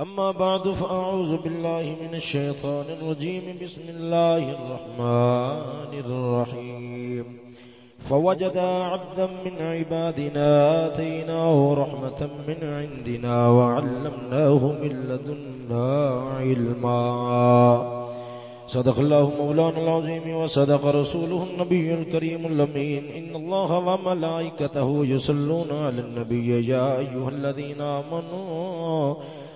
أما بعد، فأعوذ بالله من الشيطان الرجيم. بسم الله الرحمن الرحيم. فوجد عبدا من عبادنا آتيناه رحمة من عندنا وعلمناه من لدنا علما. صدق الله مولانا العظيم وصدق رسوله النبي الكريم الأمين. إن الله وملائكته يصلون على النبي. يا أيها الذين آمنوا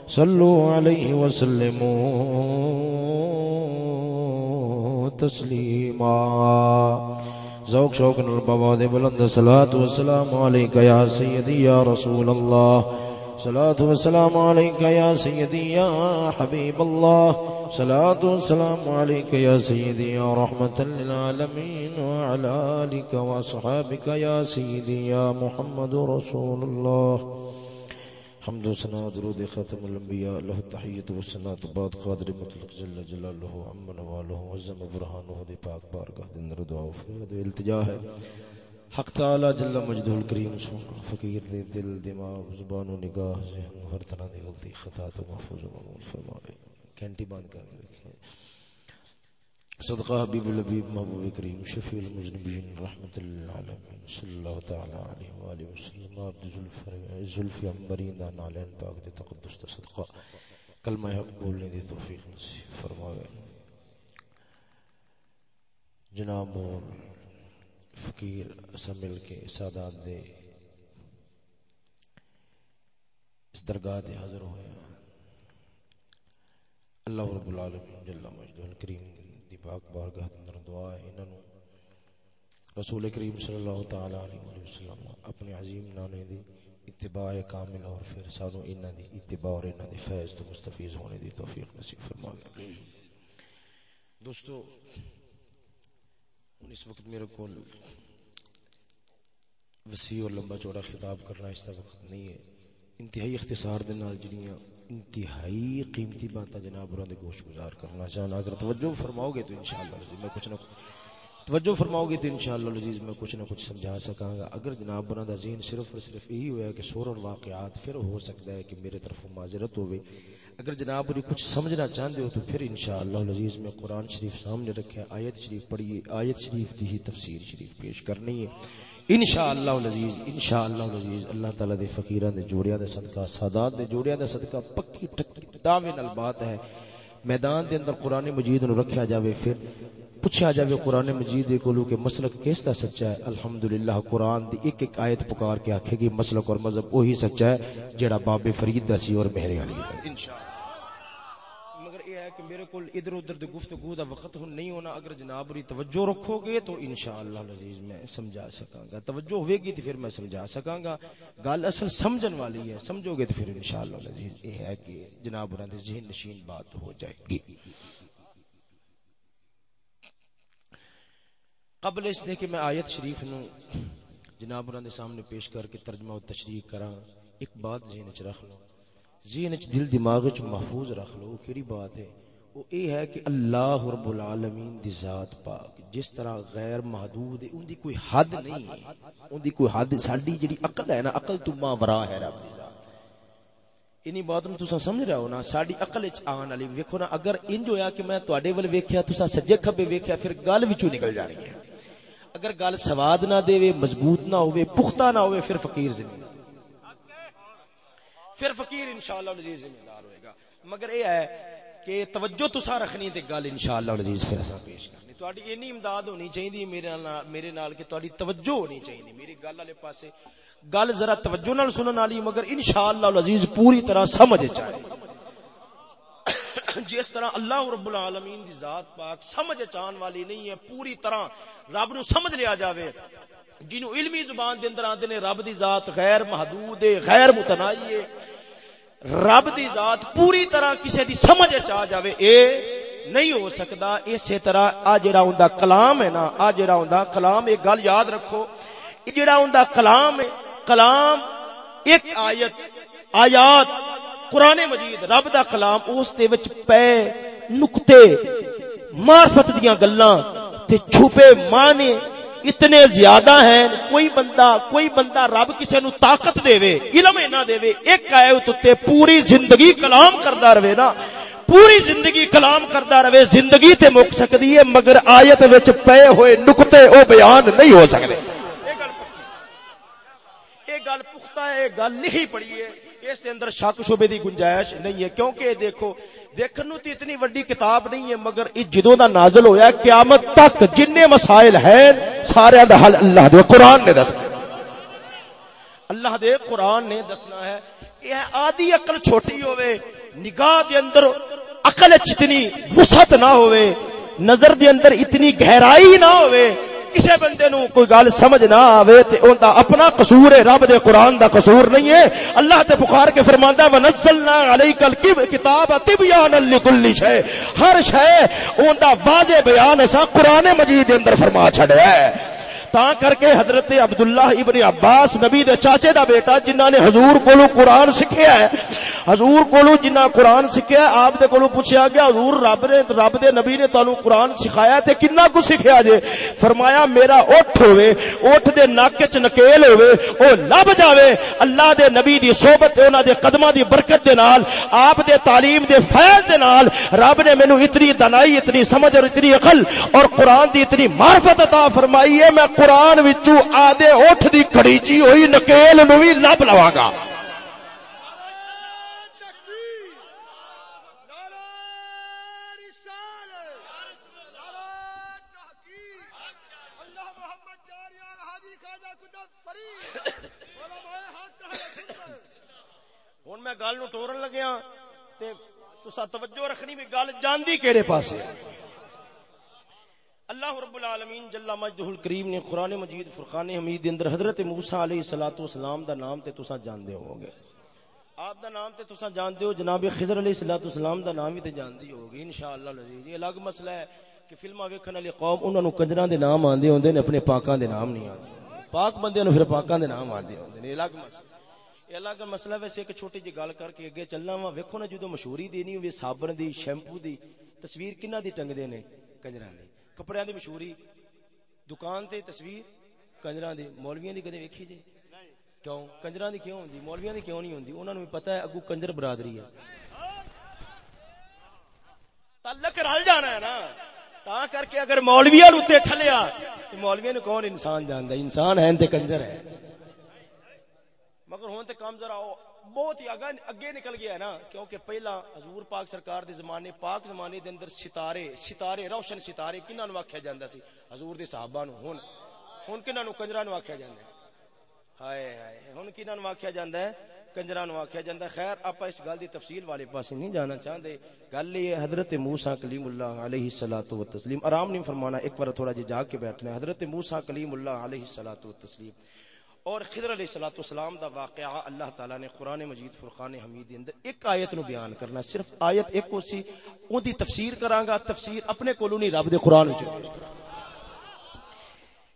صلوا عليه وسلموا تسليما ذوق شوق البابا دے بلند صلاة والسلام عليك يا سيدي يا رسول اللہ. صلوات الله صلاة والسلام عليك يا سيدي يا حبيب الله صلاة والسلام عليك يا سيدي يا رحمة للعالمين وعلى آلك وأصحابك يا سيدي يا محمد رسول الله حمد و سنا درود ختم الانبیاء، له التحیت و سنا بعد قادر مطلق جل جلاله عم نواله وزم برهانه دی پاک بارگاہ دے اندر دعا و فریاد و التجا ہے۔ حق تعالی جل مجدہ الکریم سن، فقیر دے دل، دماغ، زبان و نگاہ، ذہن ہر طرح دی غلطی خطا تو محفوظ و مامون فرمائے کینٹی بند کر رکھے صدقہ حبیب الحبیب محبوب کریم شفیع المذنبین رحمت للعالمین صلی اللہ تعالی علیہ وآلہ وسلم. عبد زلف عمبرین دا نالین پاک دے تقدس دا صدقہ. کلمہ حق بولنے دی توفیق نصیب فرماوے. جناب اور فقیر اسا کے سادات دے اس درگاہ دے حاضر ہوئے اللہ رب العالمین جل مجدہ الکریم دی پاک بارگاہ اندر دعا ہے، انہاں نو رسول کریم صلی اللہ تعالی علیہ وسلم اپنے عظیم نانے دی اتباع کامل اور پھر سانو انہاں دی اتباع اور انہاں دی فیض تو مستفیض ہونے دی توفیق نصیب فرمائے۔ دوستو اس وقت میرے کو وسیع اور لمبا چوڑا خطاب کرنا اس وقت نہیں ہے۔ انتہائی اختصار دے نال جڑیاں انتہائی قیمتی باتیں جناب اور دے گوش گزار کرنا چاہنا۔ اگر توجہ فرماؤ گے تو انشاءاللہ عزیز میں کچھ نہ توجہ فرماؤ گے تو انشاءاللہ عزیز میں کچھ نہ کچھ سمجھا سکاں گا۔ اگر جناب بنا دا ذہن صرف اور صرف یہی ہوا کہ سور اور واقعات پھر ہو سکتا ہے کہ میرے طرف معذرت ہوئے، اگر جناب اور کچھ سمجھنا چاہتے ہو تو پھر انشاءاللہ العزیز میں قرآن شریف سامنے رکھے آیت شریف پڑھیے، آیت شریف دی ہی تفسیر شریف پیش کرنی ہے۔ انشاءاللہ العزیز انشاءاللہ العزیز، اللہ تعالی دے فقیراں دے جوڑیاں دے صدقہ، سادات دے جوڑیاں دے صدقہ، پکی ٹکی دعوے نال بات ہے۔ میدان دے اندر قرآن مجید نو رکھیا جاوے، پھر پوچھا جاوے قرآن مجید دے کولو کہ مسلک کس دا سچا ہے؟ الحمدللہ، قرآن دی ایک ایک آیت پکار کے آکھے گی، مسلک اور مذہب وہی سچا ہے جیڑا باب فرید دا سی اور مہر علی دا انشاءاللہ کہ میرے کو ادھر ادھر دے گفتگو دا وقت ہن نہیں ہونا، اگر جناب ری توجہ رکھو گے تو انشاءاللہ العزیز میں سمجھا سکاں گا توجہ ہوے گی تو پھر میں سمجھا سکاں گا گل اصل سمجھن والی ہے، سمجھو گے تو پھر انشاءاللہ العزیز یہ ہے کہ جناب انہاں دے ذہن نشین بات ہو جائے گی۔ قبل اس دے کہ میں آیت شریف نو جناب انہاں دے سامنے پیش کر کے ترجمہ و تشریح کراں، ایک بات ذہن وچ رکھ لو۔ ذہن وچ دل دماغ وچ محفوظ رکھ لو کیڑی بات ہے؟ وہ یہ ہے کہ اللہ رب العالمین دی ذات پاک، جس طرح غیر محدود ہے، ان دی کوئی حد نہیں ہے۔ ان دی کوئی حد، ساڈی جڑی عقل ہے نا، عقل تو ماں ورا ہے رب دی ذات۔ اینی بات نو تساں سمجھ رہے ہو نا، ساڈی عقل وچ آن والی، ویکھو نا، اگر انج ہویا کہ میں تواڈے ول ویکھیا، تساں سجے کھبے ویکھیا، پھر گل وچوں نکل جانی ہے۔ اگر گل سواد نہ دے، مضبوط نہ ہوے، پختہ نہ ہوے، پھر فقیر زمین پھر فقیر انشاءاللہ العزیز ذمہ دار ہوئے گا۔ مگر اے ہے کہ توجہ تسا رکھنی تے گل انشاءاللہ العزیز پھر اسا پیش کرنی۔ تہاڈی اینی امداد ہونی چاہیے میرے نال میرے نال کہ تہاڈی توجہ ہونی چاہیے میری گل والے پاسے گل ذرا توجہ نال سنن والی، مگر انشاءاللہ العزیز پوری طرح سمجھ چاہے جس طرح اللہ رب العالمین دی ذات پاک سمجھ چان والی نہیں ہے، پوری طرح رب نو سمجھ لیا جاوے۔ جنو علمی زبان دے اندر آندے نے، رب دی ذات غیر محدود ہے، غیر متناہی ہے۔ رب دی ذات پوری طرح کسی دی سمجھ چ آ جاوے، اے نہیں ہو سکتا اسی طرح آ جڑا ہوندا کلام ہے نا، آ جڑا ہوندا کلام، ایک گل یاد رکھو جڑا ہوندا کلام ہے، کلام ایک آیت، آیات قرآن مجید، رب دا کلام، اس دے وچ پے، نقطے، معرفت دیاں گلاں تے چھپے معنی اتنے زیادہ ہیں، کوئی بندہ کوئی بندہ رب کسی نو طاقت دے وے، علم اینا دے وے، ایک آیت تے پوری زندگی کلام کردا رہے نا۔ پوری زندگی کلام کردا رہے، زندگی تے مک سکدی ہے، مگر آیت وچ پے ہوئے نقطے او بیان نہیں ہو سکدے۔ یہ گل پختہ ہے گل نہیں پڑی ہے۔ اس دے اندر شک شبے دی گنجائش نہیں ہے۔ کیونکہ دیکھو، دیکھن نو تے اتنی وڈی کتاب نہیں ہے، مگر یہ جدوں دا نازل ہویا ہے، قیامت تک جن مسائل ہیں، سارے دا حل اللہ دے، قرآن نے دسنا اللہ دے، قرآن نے دسنا ہے۔ یہ آدھی عقل چھوٹی ہوئے نگاہ دے اندر عقل اتنی وسعت نہ ہوئے نظر دے اندر اتنی گہرائی نہ ہوئے کسے بندے نو کوئی گل سمجھ نہ آوے تے اوندا اپنا قصور ہے، رب دے قرآن دا قصور نہیں ہے۔ اللہ تے پکار کے فرماندا ہے، ونزلنا علیک الکتاب تبیانا لکل شے ہر شے اوندا واضح بیان اسا قرآن مجید دے اندر فرما چھڑیا ہے۔ تا کر کے حضرت عبداللہ ابن عباس نبی دے چاچے دا بیٹا جنہاں نے حضور کولو قرآن سکھیا ہے، حضور کولو جنہ قرآن سکھیا ہے، آپ دے کولو پوچھا گیا، حضور رب نے، رب دے نبی نے تانوں قرآن سکھایا تے کنا کو سکھیا جے؟ فرمایا، میرا اٹھ ہوئے، اٹھ دے ناک وچ نکیل ہوئے، او لب جاوے، اللہ دے نبی دی صحبت تے انہاں دے قدماں دی برکت دے نال، آپ دے تعلیم دے فیض دے نال، رب نے مینوں اتنی دنائی، اتنی سمجھ اور اتنی عقل اور قرآن دی اتنی معرفت عطا فرمائی ہے، میں قرآن وچوں آدھے اٹھ دی کھڑیچی جی ہوئی، نکیل نو وی لب لواں گا میں گل نو ٹورن لگیا تے تسا توجہ رکھنی بھی گل جاندی کیڑے پاسے؟ اللہ رب العالمین جل مجدہ الکریم نے قرآن مجید فرقان حمید دے اندر حضرت موسی علیہ الصلوۃ والسلام دا نام تے تسا جاندے ہوگے آپ دا نام تے تسا جاندے ہو، جناب خضر علیہ الصلوۃ والسلام دا نام بھی تے جاندی ہوگی انشاءاللہ العزیز یہ الگ مسئلہ ہے کہ فلماں ویکھن والی قوم، انہاں نو کنجراں دے نام آندے ہوندے نے، اپنے پاکاں دے نام نہیں آندے۔ پاک بندے نو پھر پاکاں دے نام آندے ہوندے نے الگ مسئلہ۔ اللہ کا مسئلہ ویسے ایک چھوٹی جی گل کر کے اگے چلنا وا ویکھو نا جدو مشہوری دینی ہوئی صابن دی، شیمپو دی، تصویر کنہ دی ٹنگ دے نے کنجراں دی؟ کپڑیاں دی مشہوری دکان تے تصویر کنجراں دی، مولویاں دی کدے ویکھی جی کیوں؟ کنجراں دی کیوں ہوندی؟ مولویاں دی کیوں نہیں ہوندی؟ انہاں نو بھی پتہ ہے اگو کنجر برادری ہے۔ تعلق رل جانا ہے نا۔ تا کر کے اگر مولویاں نو تے ٹھلیا تے مولویاں نو کون انسان جاندا انسان ہے تے کنجر ہے مگر ہون تے کام ذرا بہت ہی اگے نکل گیا ہے نا، کیونکہ پہلا حضور پاک سرکار دے زمانے، پاک زمانے دے اندر ستارے ستارے، روشن ستارے کنہاں نو آکھیا جاندا سی؟ حضور دے صحابہ نو ہن ہن کنہاں نو کنجراں نو آکھیا جاندا ہے۔ ہائے ہائے، ہن کنہاں نو آکھیا جاندا ہے؟ کنجراں نو آکھیا جاندا ہے۔ خیر اپا اس گل دی تفصیل والے پاسے نہیں جانا چاہندے۔ گل یہ حضرت موسی کلیم اللہ علیہ الصلوۃ والتسلیم۔ آرام نہیں فرمانا، ایک بار تھوڑا جی جاگ کے بیٹھنا حضرت موسی کلیم اللہ علیہ الصلوۃ والتسلیم۔ اور خضر علیہ الصلوۃ والسلام دا واقعہ اللہ تعالی نے قرآن مجید فرقان حمید دے اندر ایک ایت نو بیان کرنا صرف آیت ایک ہو سی، اون دی تفسیر کراں گا تفسیر اپنے کولوں نہیں، رب دے قرآن وچ۔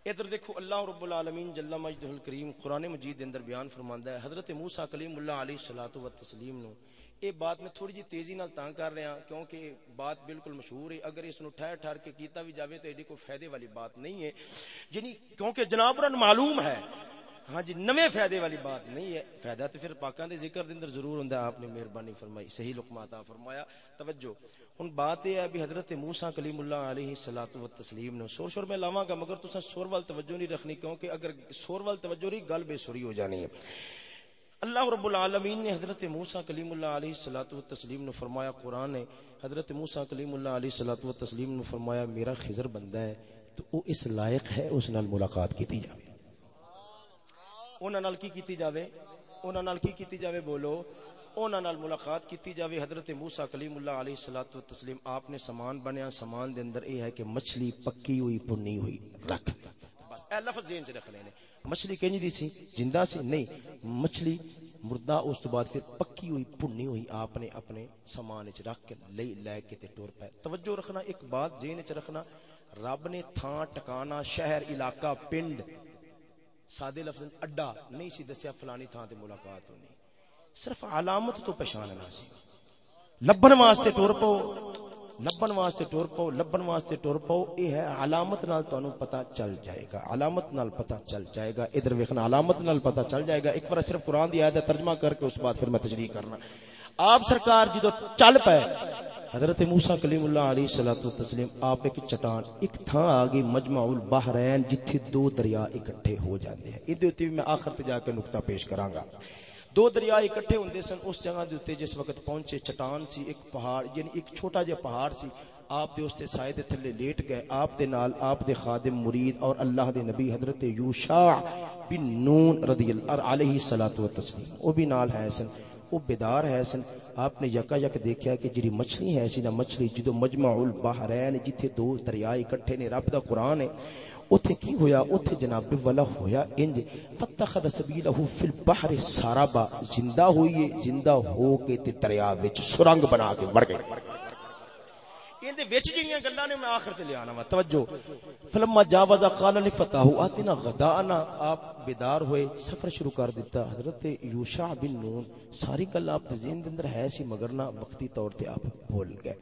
ادھر دیکھو، اللہ رب العالمین جل مجدہ الکریم قرآن مجید دے اندر بیان فرماندا ہے، حضرت موسی کلیم اللہ علیہ الصلوۃ والتسلیم نو۔ اے بات میں تھوڑی جی تیزی نال تاں کر رہا ہاں، کیونکہ بات بالکل مشہور ہے۔ اگر اس نو ٹھہر ٹھہر کے کیتا بھی جاوے تو ایڈی کوئی فائدے والی بات نہیں ہے۔ یعنی کیونکہ جناب معلوم ہے ہاں جی نوے فائدے والی بات نہیں ہے۔ فائدہ تو پھر پاکان دے ذکر دے اندر ضرور ہوندا آپ نے مہربانی فرمائی، صحیح لقمہ عطا فرمایا۔ توجہ، ہن بات یہ ہے بھی حضرت موسی کلیم اللہ علیہ الصلوۃ والتسلیم نے سور شور میں لاواں گا، مگر تساں سور وال توجہ نہیں رکھنی، کیونکہ اگر سور وال توجہ رہی گل بے سوری ہو جانی ہے۔ اللہ رب العالمین نے حضرت موسی کلیم اللہ علیہ الصلوۃ والتسلیم نے فرمایا، قرآن نے حضرت موسی کلیم اللہ علیہ الصلوۃ والتسلیم نے فرمایا، میرا خضر بندہ ہے، تو وہ اس لائق ہے، اس نال ملاقات کیتی جائے انہاں کی کیتی جاوے؟ انہاں کی کیتی جاوے بولو؟ انہاں نال ملاقات کیتی جاوے حضرت موسی کلیم اللہ علیہ الصلوۃ والتسلیم۔ آپ نے سامان بنیا، سامان دے اندر اے ہے کہ مچھلی پکی ہوئی، پنی ہوئی، رکھ۔ بس، اے لفظ ذہن چ رکھ لینے۔ مچھلی کنج دی سی؟ زندہ سی؟ نہیں۔ مچھلی مردہ، اس تو بعد پھر پکی ہوئی پھنی ہوئی۔ آپ نے اپنے سامان وچ رکھ کے لے لے کے تے ٹر پے۔ توجہ رکھنا، ایک بات ذہن وچ رکھنا۔ رب نے تھاں ٹکانا شہر، علاقہ، پنڈ سادے لفظ اڈا نہیں سی دسیا فلانی تھاں تے ملاقات ہونی۔ صرف علامت تو پہچاننا سی۔ لبن واسطے ٹر پو لبن واسطے ٹر پو لبن واسطے ٹر پو یہ ہے علامت نال تانوں پتہ چل جائے گا۔ علامت نال پتہ چل جائے گا۔ ادھر ویکھنا، علامت نال پتہ چل جائے گا۔ ایک بار صرف قرآن دی آیت ترجمہ کر کے اس بعد پھر میں تشریح کرنا۔ آپ سرکار جدو چل پے حضرت موسی کلیم اللہ علیہ الصلوۃ والتسلیم آپ ایک چٹان، ایک تھا آ گئی مجمع البحرین، جتھے دو دریا اکٹھے ہو جاندے ہیں۔ ادھے تے میں آخر تے جا کے نقطہ پیش کراں گا۔ دو دریا اکٹھے ہوندے سن، اس جگہ دے اوتے جس وقت پہنچے، چٹان سی، ایک پہاڑ یعنی ایک چھوٹا جہا پہاڑ سی۔ آپ دے اس تے سائے دے تھلے لیٹ گئے۔ آپ دے نال آپ دے خادم مرید اور اللہ دے نبی حضرت یوشع بن نون رضی اللہ علیہ الصلوۃ والتسلیم او بھی نال ہے سن۔ وہ بیدار ہے سن۔ آپ نے یکا یک دیکھا کہ جڑی مچھلی ہے سی نہ مچھلی جدو مجمع البحرین جتھے دو دریا اکٹھے نے، رب دا قرآن ہے، اوتھے کی ہویا؟ اوتھے جناب والا ہویا انج۔ فتخذ سبیلہ فی البحر ساربا زندہ ہوئی زندہ ہو کے تے دریا وچ سرنگ بنا کے مر گئے اندے وچ جڑیاں گلاں نے میں آخر تے لے آنا وا، توجہ۔ فلما جاوز قال لفتاه اتنا غدانا آپ بیدار ہوئے، سفر شروع کر دیتا حضرت یوشع بن نون، ساری گل آپ دے ذہن دے اندر ہے سی، مگر نہ وقتی طور تے آپ بھول گئے۔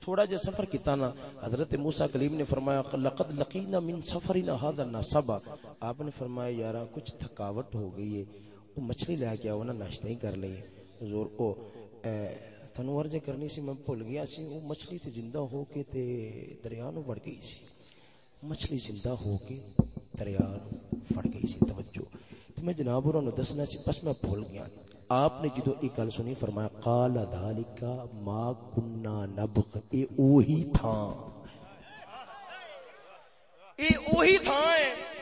تھوڑا جا سفر کیتا نا، حضرت موسی کلیم نے فرمایا، لقد لقینا من سفرنا هذا النصب۔ آپ نے فرمایا، یارا، کچھ تھکاوٹ ہو گئی ہے، وہ مچھلی لے کے آؤ نا، ناشتہ ہی کر لیے حضور کو تھنو ورجے کرنی سی، میں بھول گیا سی۔ وہ مچھلی تے زندہ ہو کے تے دریا نو بڑھ گئی سی۔ مچھلی زندہ ہو کے دریا نو پھڑ گئی سی۔ توجہ۔ تے میں جناب اور دسنا سی، بس میں بھول گیا۔ آپ نے جدو ایک گل سنی، فرمایا، قال ذالک ما كنا نبغ۔ اے اوہی تھا اے اوہی تھا ہے۔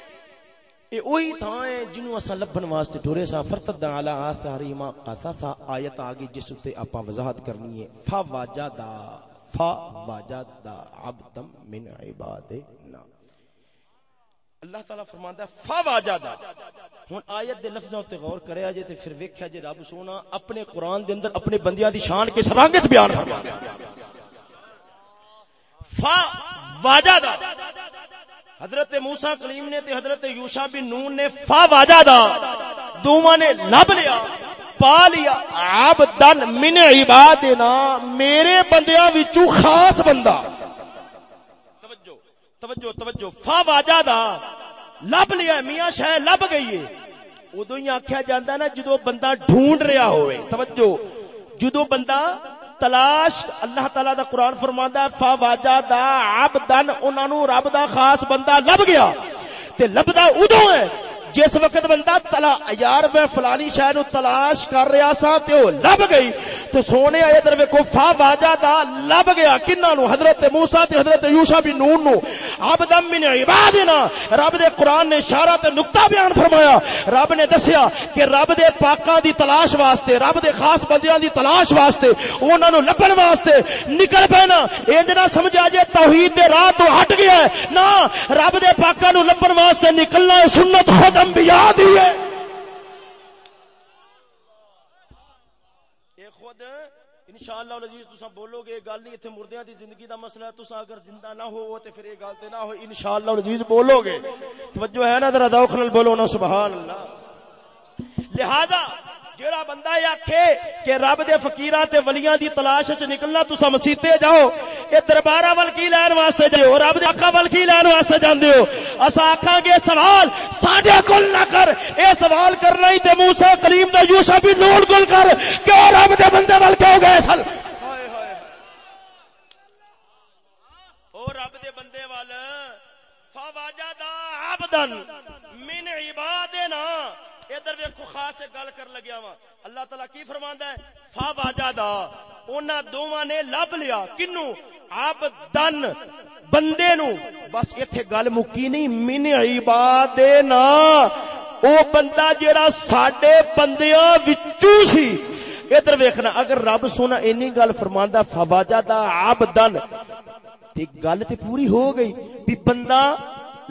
اے اوہی تھا ہے جنوں اسا لبن واسطے ٹورے سا فرتد علی آثاری ما قصصا آیت آگے جس تے اپا وضاحت کرنی ہے۔ فواجدا فواجدا عبدا من عبادنا۔ اللہ تعالی فرماندا ہے فواجدا ہن آیت دے لفظاں تے غور کریا جے تے پھر ویکھیا جے رب سونا اپنے قرآن دے اندر اپنے بندیاں دی شان کس رنگ وچ بیان فرمایا فواجدا حضرت موسیٰ کلیم نے تے حضرت یوشا بن نون نے فا واجدا دوواں نے لب لیا، پا لیا عبدن من عبادنا، میرے بندیاں وچوں خاص بندہ۔ توجہ توجہ توجہ، فا واجدا لب لیا، میاں شہ لب گئی ہے۔ ادو ہی آخیا جاتا نا، جدو بندہ ڈھونڈ رہا ہوئے، توجہ، جدو بندہ تلاش اللہ تعالی دا قرآن فرماندا ہے، فا دا عبدن انہاں نو رب دا خاص بندہ لب گیا۔ تے لبدا ادو ہے۔ جس وقت بندہ تلا، یار میں فلانی شہر نو تلاش کر رہا سا تے او لب گئی، تو سونے آئے در ویکو فا واجا دا لب گیا۔ کنہ نو؟ حضرت موسیٰ تے حضرت یوشا بن نون نو۔ عبدم من عبادنا۔ رب دے قرآن نے اشارہ تے نکتہ بیان فرمایا۔ رب نے دسیا کہ رب دے پاکاں دی تلاش واسطے، رب دے خاص بندیاں دی تلاش واسطے، انہاں نو لبن واسطے نکل پینا۔ انج نہ سمجھا جے توحید دے راہ تو ہٹ گیا ہے۔ نا رب دے پاکاں نو لبن واسطے نکلنا ہے سنت خود انبیاء دی ہے۔ خود، انشاءاللہ العزیز تسا بولو گے گل نہیں ایتھے مردیاں دی زندگی دا مسئلہ ہے۔ تسا اگر زندہ نہ ہو تے پھر یہ گل تے نہ ہو، انشاءاللہ العزیز بولو گے توجہ ہے نا ذرا، ذوق نال بولو نا، سبحان اللہ۔ لہذا جیڑا بندہ یہ آکھے کہ رب دے فقیراں تے ولیاں دی تلاش وچ نکلنا تسا مسیتے جاؤ اے درباراں ول کی لین واسطے جاؤ؟ رب دے اکھاں ول کی لین واسطے جاندے ہو؟ اسا آکھاں گے سوال ساڈے کول نہ کر اے سوال کرنا ہی تے موسی کلیم دا یوسف بھی نون کول کر کہ رب دے بندے ول کیوں گئے سل او رب دے بندے ول فواجد عبدن من عبادنا ادھر ویکھو، خاص ایک گل کر لگیا وا اللہ تعالی کی فرماندا ہے؟ فا واجدا انہاں دوواں نے لب لیا۔ کنو؟ عبدن بندے نو۔ بس ایتھے گل مکی نہیں۔ من عبادنا او بندہ جیڑا ساڈے بندیاں وچوں سی۔ ادھر ویکھنا، اگر رب سونا اینی گل فرماندا فواجدا عبدن تے گل تے پوری ہو گئی۔ بھی بندہ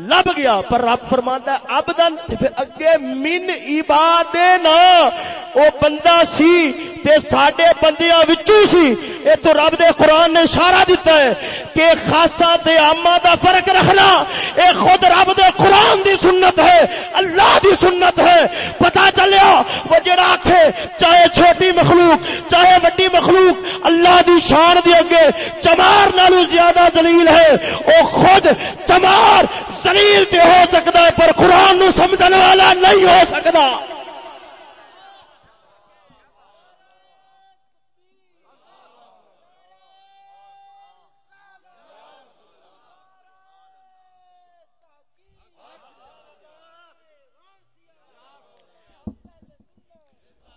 لب گیا، پر رب فرماندا ہے ابدن تے پھر اگے من عبادنا او بندہ سی تے ساڈے بندیاں وچوں سی۔ اے تو رب دے قرآن نے اشارہ دیتا ہے کہ خاصا تے عامہ دا فرق رکھنا۔ اے خود رب دے قرآن دی سنت ہے، اللہ دی سنت ہے۔ پتہ چلیا، وہ جڑا آکھے، چاہے چھوٹی مخلوق، چاہے بڑی مخلوق، اللہ دی شان دی اگے چمار نالو زیادہ دلیل ہے۔ او خود چمار دلیل تے ہو سکتا ہے پر قرآن نو سمجھن والا نہیں ہو سکتا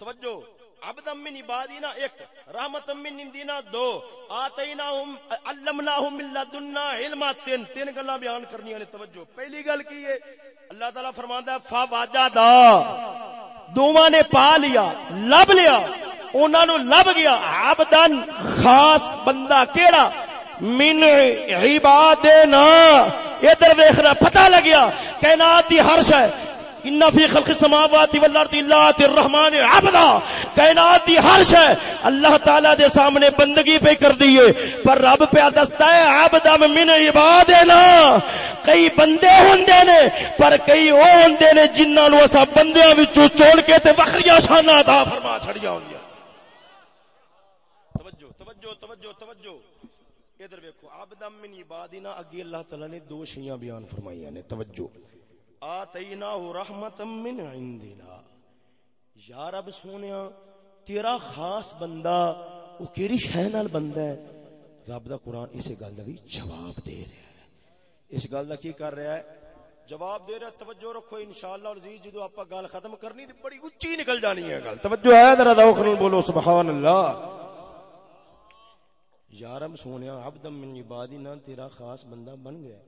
توجہ عبدم من عبادنا ایک، رحمت من اندینا دو، آتیناہم، علمناہم من لدنا علما، تین تین گلاں بیان کرنی نے توجہ۔ پہلی گل کی ہے، اللہ تعالی فرماندا ہے فواجدا دوواں نے پا لیا، لب لیا، انہاں نو لب گیا عبدن خاص بندہ کیڑا؟ من عبادنا، ادھر ویکھنا، پتہ لگیا، کائنات دی ہر شے ان فی خلق السماوات والارض الا الرحمن عبدا۔ کائنات دی ہر شے اللہ تعالی دے سامنے بندگی پہ کر دیے پر رب پہ دستا ہے، عبدا من عبادنا۔ کئی بندے ہوندے نے، پر کئی او ہوندے نے جنہاں نو اسا بندیاں وچوں چون کے تے وکھریاں شاناں عطا فرما چھڑیا ہوندیاں۔ توجہ توجہ توجہ توجہ۔ ادھر دیکھو عبدا من عبادنا، اگے اللہ تعالی نے دو شیاں بیان فرمائیاں نے۔ توجہ۔ آتیناہ رحمت من عندنا. یا رب سونیا، تیرا خاص بندہ وہ کیڑی شے نال بندہ ہے؟ رب دا قرآن اس گل دا بھی جواب دے رہا ہے۔ اس گل دا کی کر رہا ہے؟ جواب دے رہا ہے، توجہ رکھو انشاءاللہ اور عزیز، جدو آپ گل ختم کرنی تے بڑی اونچی نکل جانی ہے گل۔ توجہ ہے ذرا ذوق نال بولو، سبحان اللہ۔ یا رب سونیا عبد من عبادنا تیرا خاص بندہ بن گیا۔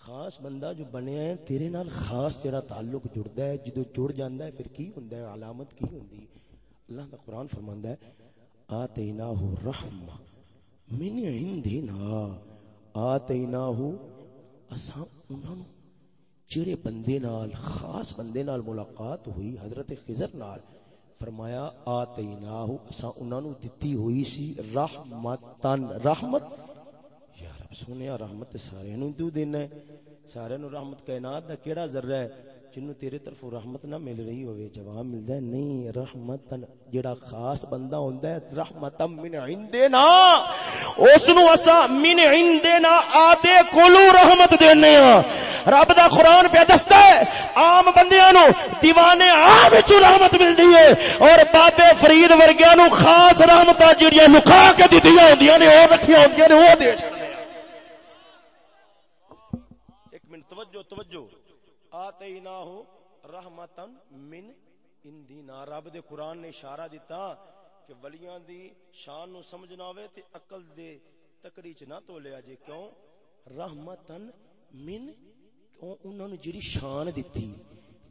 خاص بندہ جو بنیا ہے تیرے نال خاص تیرا تعلق جڑدا ہے، جدو جڑ جاندا ہے، پھر کی ہوندا ہے؟ علامت کی ہوندی اللہ دا قرآن فرماندا ہے آتیناہ رحمہ، من عندنا آتیناہ اساں انہاں نو جڑے بندے نال، خاص بندے نال ملاقات ہوئی، حضرت خضر نال، فرمایا آتیناہ اساں انہاں نو دتی ہوئی سی رحمتن رحمت سونے رحمت سارے نو تو دینا ہے۔ سارے نو رحمت کائنات دا کیڑا ذرہ ہے جنوں تیرے طرف رحمت نہ مل رہی ہوئے جواب ملدا ہے نہیں رحمت جڑا خاص بندہ ہوندا ہے رحمت من عندنا۔ اس نو اسا من عندنا آدے کولو رحمت دینے ہاں۔ رب دا قرآن پہ دستا ہے، عام بندیاں نو دیوانے عام وچ رحمت ملدی ہے۔ اور بابے فرید ورگیاں نو خاص رحمتاں جڑیاں لکھا کے دتیاں ہوندیاں نے، او رکھیاں ہوندیاں نے، او دے چھڑ توجہ توجہ۔ آتیناہو رحمتن من اندینا۔ رب دے قرآن نے اشارہ دیتا کہ ولیاں دی شان نو سمجھنا ہوئے تے عقل دے تکڑی چ نہ تو لیا جے۔ کیوں؟ رحمتن من، کیوں انہوں نے جڑی شان دیتی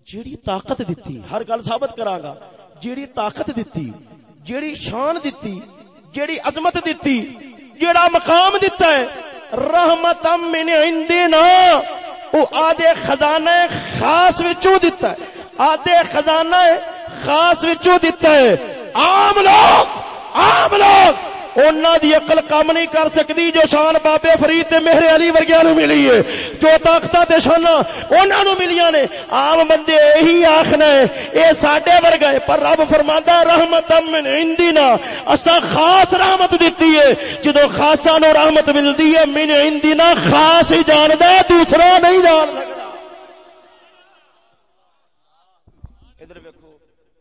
جڑی طاقت دیتی ہر گل ثابت کراں گا جڑی طاقت دیتی جڑی شان دیتی جڑی عظمت دیتی جڑا مقام دیتا ہے۔ رحمتم من عندنا وہ آدھے خزانہ خاص وچوں دیتا ہے۔ آدھے خزانہ خاص وچوں دیتا ہے۔ عام لوگ عام لوگ۔ انہاں دی عقل کام نہیں کر سکتی جو شان بابے فرید تے مہر علی ورگیاں نو ملی ہے۔ جو طاقتاں تے شاناں انہاں نو ملیاں نے۔ عام بندے یہی آکھنا ہے، اے ساڈے ورگا ہے، پر رب فرماندا رحمت من عندنا۔ اساں خاص رحمت دتی ہے۔ جدوں خاصاں نو رحمت ملدی ہے، من عندنا خاص ہی جاندا ہے، دوسرا نہیں جان سکدا۔ ادھر ویکھو،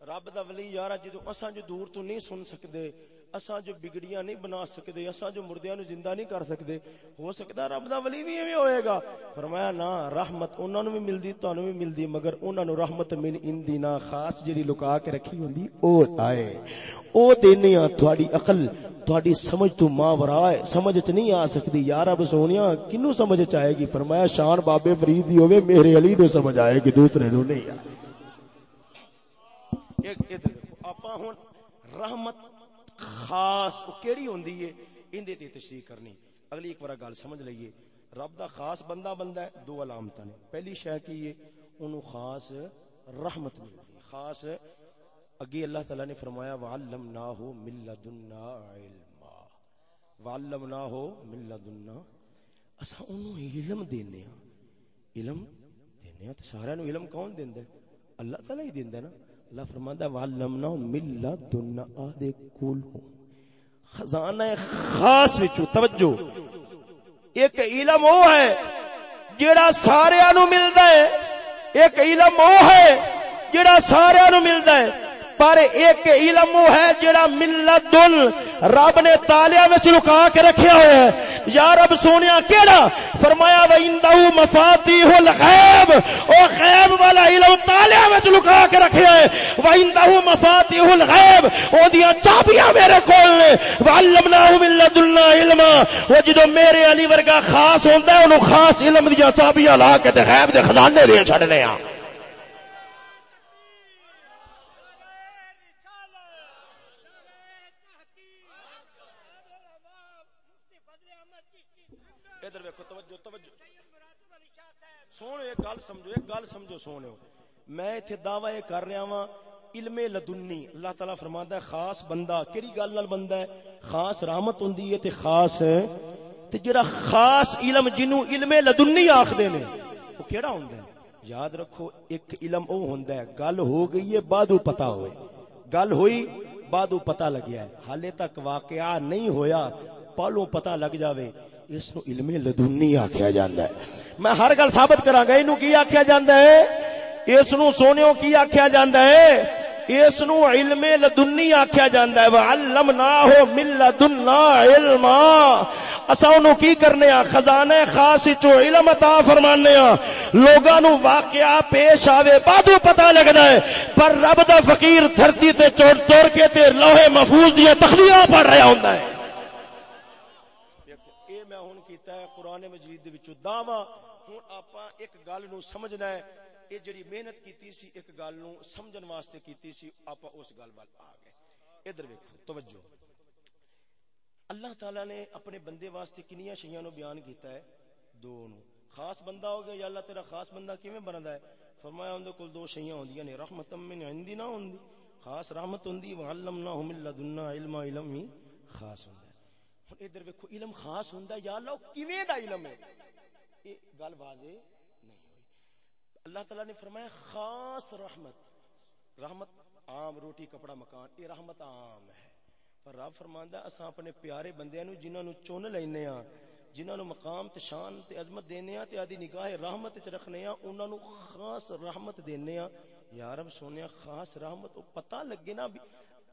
رب دا ولی یارا، جدوں اساں جو دور تو نہیں سن سکدے اساں جو بگڑیاں نہیں بنا سکدے، اساں جو مردیاں نو زندہ نہیں کر سکدے، ہو سکدا رب دا ولی بھی ایویں ہوئے گا۔ فرمایا نا رحمت انہاں نو بھی ملدی، تانوں بھی ملدی، مگر انہاں نو رحمت من اندینا خاص جڑی لکا کے رکھی ہوندی، او آئے۔ او دینی ہاں تہاڈی عقل تہاڈی سمجھ تو ماں ورائے سمجھ چ نہیں آ سکدی۔ یا رب سونیا کینو سمجھ چ آئے گی؟ فرمایا، شان بابے فرید دی ہوے میرے علی نو سمجھ آئے گی، دوسرے نو نہیں آئے ایک ادھر اپا ہن رحمت خاص کیڑی ہوندی ہے؟ اندے تے تشریح کرنی۔ اگلی ایک بار گل سمجھ لئیے۔ رب دا خاص بندہ بندہ ہے، دو علامت نے۔ پہلی شہ کی یہ انہوں خاص رحمت ملتی خاص، اگے اللہ تعالی نے فرمایا وعلمناہ من لدنا علما۔ وعلمناہ من لدنا اسا انہوں علم دینے ہاں۔ علم دینے ہاں؟ تے سارے نو علم کون دیندا ہے؟ اللہ تعالی ہی دیندا ہے نا۔ اللہ فرماندا ہے وعلمناہ من لدنا آدے کولو خزانہ خاص وچوں، توجہ۔ ایک علم وہ ہے جیڑا سارے نو ملدا ہے۔ ایک علم وہ ہے جڑا سارے نو ملدا ہے۔ پر ایک علم وہ ہے جڑا ملت دل رب نے تالیا میں لکا کے رکھیا ہوا ہے۔ یا رب سونیا کیڑا؟ فرمایا و اندہ مفاتیح الغیب او غیب والا علم تالیا میں لکا ہے و اندہ مفاتیح او دیا چابیاں میرے کول نے۔ وعلمناہ من لدنا علما۔ وہ جدو میرے علی ورگا خاص ہوندا ہے، اونوں خاص علم دیا چابیاں لا کے تے غیب دے خزانے دے چھڈنے ہاں سونے ایک گل سمجھو، ایک گل سمجھو سونے میں ایتھے دعوی کر رہا ہاں علم لدنی۔ اللہ تعالی فرماندا ہے، خاص بندہ، کیڑی گل نال بندہ ہے؟ خاص رحمت ہوندی ہے تے خاص ہے۔ تے جڑا خاص علم جنوں علم لدنی آکھدے نے او کیڑا ہوندا ہے؟ یاد رکھو، ایک علم او ہوندا ہے، گل ہو گئی ہے بعدو پتہ ہوئے۔ گل ہوئی، بعدو پتہ لگیا ہے۔ حالے تک واقعہ نہیں ہویا پالوں پتہ لگ جاوے۔ اس نو علم لدنی آکھیا جاندا ہے۔ میں ہر گل ثابت کراں گا، اینو کی آکھیا جاندا ہے؟ اس نو سونےو کی آکھیا جاندا ہے؟ اس نو علم لدنی آکھیا جاندا ہے۔ وعلمناہ من لدنا علما۔ اساں نو کی کرنے آ خزانہ خاص چو علم عطا فرمانے ہاں۔ آ لوگاں نو واقعہ پیش آوے بعدو پتہ لگدا ہے۔ پر رب دا فقیر دھرتی تے چور توڑ کے تے لوح محفوظ دی تخلیاں پڑھ رہا ہوندا ہے۔ قرآن مجید دے وچوں دعوی۔ ہن آپا ایک گل نو سمجھنا ہے۔ اے جڑی محنت کیتی سی، ایک گل نو سمجھن واسطے کیتی سی، آپا اس گل وال آ گئے۔ ادھر ویکھو، توجہ۔ اللہ تعالی نے اپنے بندے واسطے کنیاں شیاں نو بیان کیتا ہے، دو نو۔ خاص بندہ ہو گیا یا اللہ تیرا خاص بندہ کیویں بندا ہے؟ فرمایا اون دے کول دو شیاں ہوندیاں نے رحمت من عندی نہ ہوندی۔ خاص رحمت ہوندی وعلمناہ من لدنا علم علم خاص ہوندا ادھر ویکو علم خاص ہوں یا اللہ کیویں دا علم ہے؟ یہ گل واضح اللہ تعالی نے فرمایا، خاص رحمت رحمت عام روٹی، کپڑا، مکان، یہ رحمت عام ہے۔ پر رب فرماندا اساں اپنے پیارے بندیاں نو، جنہاں نو چن لینے ہاں جنہاں نو مقام تے شان تے عظمت دینے ہاں تے آدی نگاہ رحمت وچ رکھنے ہاں انہاں نو خاص رحمت دینے ہاں یا رب سونیا خاص رحمت، او پتہ لگے نا بھی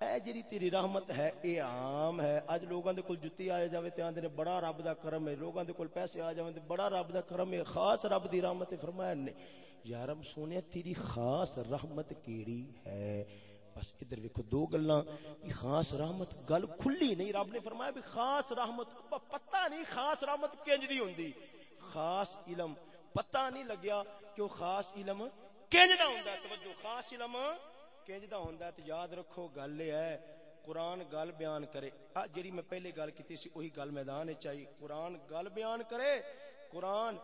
اے جڑی تیری رحمت ہے، اے عام ہے۔ اج لوگاں دے کول جُتی آ جاوے تے آندے نے، بڑا رب دا کرم ہے۔ لوگاں دے کول پیسے آ جاویں تے بڑا رب دا کرم ہے، خاص رب دی رحمت فرمایا نے یا رب سونے، تیری خاص رحمت کیڑی ہے؟ بس ادھر ویکھو دو گلاں۔ خاص رحمت، گل کھلی نہیں۔ رب نے فرمایا بھی خاص رحمت پتہ نہیں خاص رحمت کنج دی ہوندی۔ خاص علم پتہ نہیں لگیا کہ وہ خاص علم کنج دا ہوندا توجہ، خاص علم کنجدا ہوندا تے یاد رکھو، گل اے ہے، قرآن گل بیان کرے۔ آ جڑی میں پہلے گل کیتی سی وہی گل میدان وچ آئی۔ قرآن گل بیان کرے، قرآن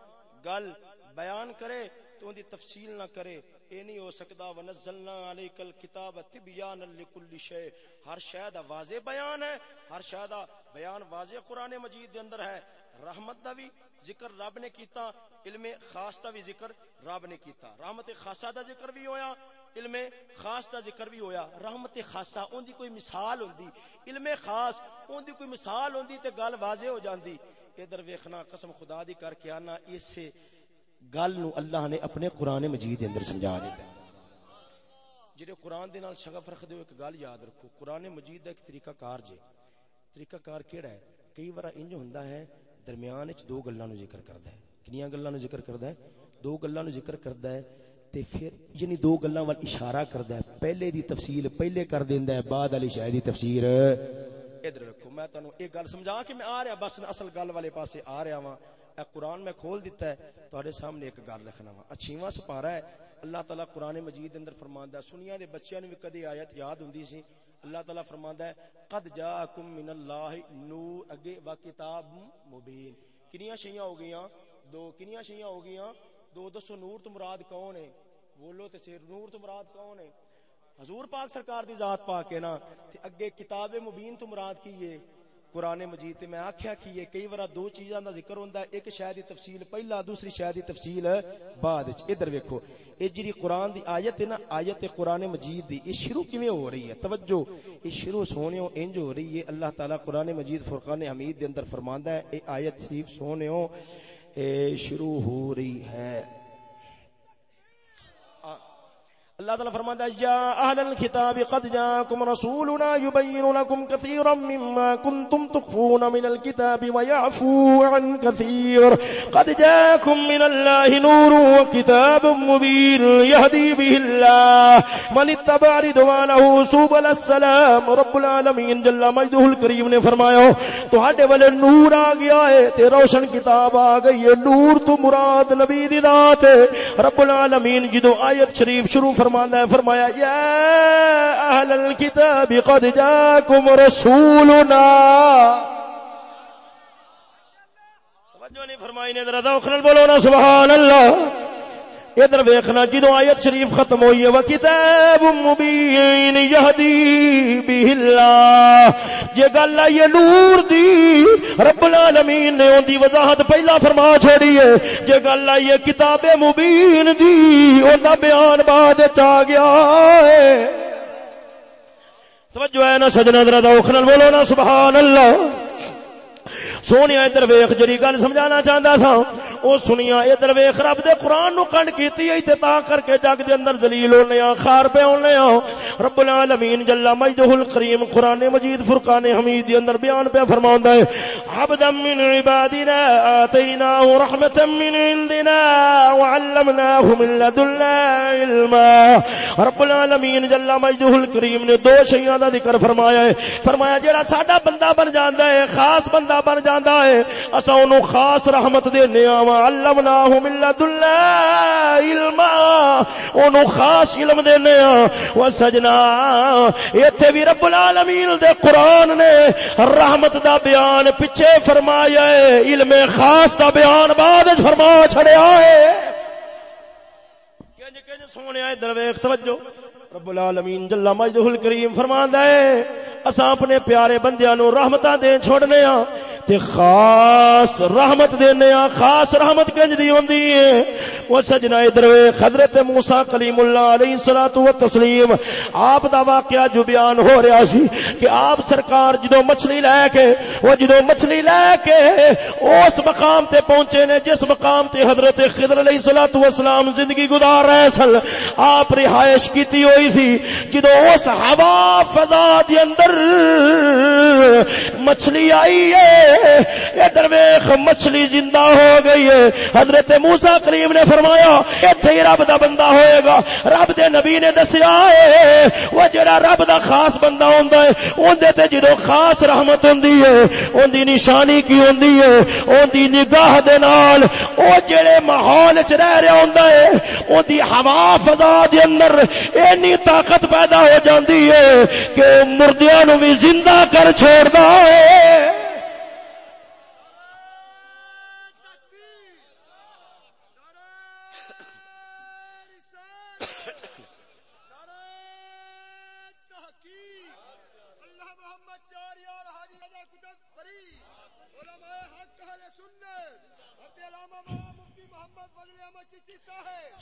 گل بیان کرے۔ تو ان دی تفصیل نہ کرے۔ اے نہیں ہو سکدا، ونزلنا علیک الکتاب تبیان لکل شے ہر شے دا واضح بیان ہے، ہر شے دا بیان واضح قرآن مجید دے اندر ہے۔ رحمت دا بھی ذکر رب نے کیتا، علم خاص دا بھی ذکر رب نے کیتا۔ رحمت خاصہ دا ذکر بھی ہویا، علم خاص دا ذکر بھی ہویا۔ رحمت خاصہ، اون دی کوئی مثال ہوندی۔ علم خاص، اون دی کوئی مثال ہوندی تے گل واضح ہو جاندی۔ ادھر ویکھنا قسم خدا دی کر کے آنا اس گل نو اللہ نے اپنے قرآن مجید دے اندر سمجھا دتا جڑے قرآن دے نال شغف رکھ دیو ایک گل یاد رکھو۔ قرآن مجید دا ایک طریقہ کار جے۔ طریقہ کار کیڑا ہے؟ کئی بار انج ہوندا ہے، درمیان وچ دو گلاں نو ذکر کردا ہے۔ کنیاں گلاں نو ذکر کردا ہے؟ دو گلاں نو ذکر کردا ہے تے پھر یعنی دو گلاں وال اشارہ کردا ہے۔ پہلے دی تفصیل پہلے کر دیندا ہے، بعد والی شے دی تفسیر۔ ادھر رکھو، میں تانوں ایک گل سمجھا کے میں آ رہا، بس اصل گل والے پاسے آ رہا ہاں اے قرآن میں کھول دیتا ہے تواڈے سامنے ایک گل لکھنا وا۔ اچھیواں سپارہ ہے، اللہ تعالی قرآن مجید اندر فرماندا ہے سنیا دے بچیاں نوں بھی کدی آیت یاد ہوندی سی؟ اللہ تعالی فرماندا ہے، قد جاءکم من اللہ نور، اگے وا کتاب مبین۔ کنیاں شیاں ہو گئیاں، دو کنیا شیاں ہو گیا دو دسو نور تو مراد کون ہے؟ بولو تے سر، نور تو مراد کون ہے؟ حضور پاک سرکار دی ذات پاک ہے نا، تے اگے کتاب مبین تو مراد کی ہے؟ قرآن مجید تے میں آکھیا کی ہے کئی بار دو چیزاں دا ذکر ہوندا ہے۔ ایک شاید دی تفصیل پہلا، دوسری شاید دی تفصیل بعد وچ۔ ادھر ویکھو، اے جڑی قرآن دی آیت ہے نا، آیت قرآن مجید دی اے شروع کیویں ہو رہی ہے؟ توجہ اے شروع سونےو انج ہو رہی ہے۔ اللہ تعالی قرآن مجید فرقان حمید دے اندر فرماندا ہے، اے آیت صرف سونےو اے شروع ہو رہی ہے۔ اللہ تعالی فرماتا ہے، یا اہل الكتاب قد جاءكم رسولنا يبين لكم كثيرا مما كنتم تخفون من الكتاب ويعفو عن كثير قد جاءكم من الله نور وكتاب مبين يهدي به الله من اتبع رضوانه سبل السلام، رب العالمین جل مجدہ الکریم نے فرمایا تواڈے والے نور آ گیا ہے، تے روشن کتاب آ گئی ہے، نور تو مراد نبی دی ذات ہے۔ رب العالمین جدو آیت شریف شروع فرماندا ہے، فرمایا، یا اہل الكتاب قد جاءکم رسولنا۔ توجہ نہیں فرمائی نے، ذرا ذوق بولو نا، سبحان اللہ۔ ادھر ویکھنا جدو آیت شریف ختم ہوئی ہے وکتاب مبین یہدی به اللہ جے گل ہے نور دی، رب العالمین نے اون دی وضاحت پہلا فرما چھوڑی ہے۔ جے گل ہے کتاب مبین دی اون دا بیان بعد وچ آ گیا ہے۔ توجہ ہے نا سجنا ذرا ذوق نال بولو نا، سبحان اللہ۔ سونے ادھر ویخ جی گل سمجھانا چاہتا تھا وہ سنیا ادھر ویخ رب دے قرآن نو کنڈ کیتی ہے تے تا کر کے جگ دے اندر ذلیل ہونے ہاں خار پہ ہونے ہاں رب العالمین جل مجدہ الکریم قرآن مجید فرقان حمید دے اندر بیان پہ فرماوندا ہے، عبدا من عبادنا آتیناہ رحمتا من عندنا وعلمناہ من لدنا علما۔ رب العالمین جل مجدہ الکریم نے دو شیاں دا ذکر فرمایا ہے، فرمایا جیڑا ساڈا بندہ بن جاندا ہے، خاص بندہ بندہ بن جاندا ہے۔ اساں اونوں خاص رحمت دینے آ علمناہ من لدنا علما اونوں خاص علم دینے آ و سجنا ایتھے بھی رب العالمین دے قرآن نے رحمت دا بیان پیچھے فرمایا ہے۔ علم خاص دا بیان بعد فرما چھڑیا ہے۔ کنج کنج سونے ادھر ویکھ، توجہ۔ رب العالمین جل مجدہ الکریم فرماندا ہے، اساں اپنے پیارے بندیاں نو رحمتاں دے چھوڑنے ہاں تے خاص رحمت دینے ہاں خاص رحمت کنج دی ہوندی ہے۔ او سجنا ادھر ویکھ، حضرت موسی کلیم اللہ علیہ الصلوۃ والتسلیم، آپ دا واقعہ جو بیان ہو رہا سی کہ آپ سرکار جدو مچھلی لے کے، وہ جدو مچھلی لے کے اس مقام تے پہنچے نے، جس مقام تے حضرت خضر علیہ الصلوۃ والسلام زندگی گزار رہے سن، آپ رہائش کیتی ہوئی گئی تھی جدو اس ہوا فضا دے اندر مچھلی آئی ہے۔ ادھر ویخ مچھلی زندہ ہو گئی ہے۔ حضرت موسا کریم نے فرمایا اتنے ہی رب دا بندہ ہوئے گا۔ رب دے نبی نے دسیا ہے، وہ جڑا رب دا خاص بندہ ہوندا ہے، اون تے جدو خاص رحمت ہوندی ہے، اون نشانی کی ہوندی ہے، اون نگاہ دے نال او جڑے ماحول وچ رہ رہا ہوندا ہے، اون ہوا فضا دے اندر اینی طاقت پیدا ہو جاندی ہے کہ مردیاں نو بھی زندہ کر چھوڑدا ہے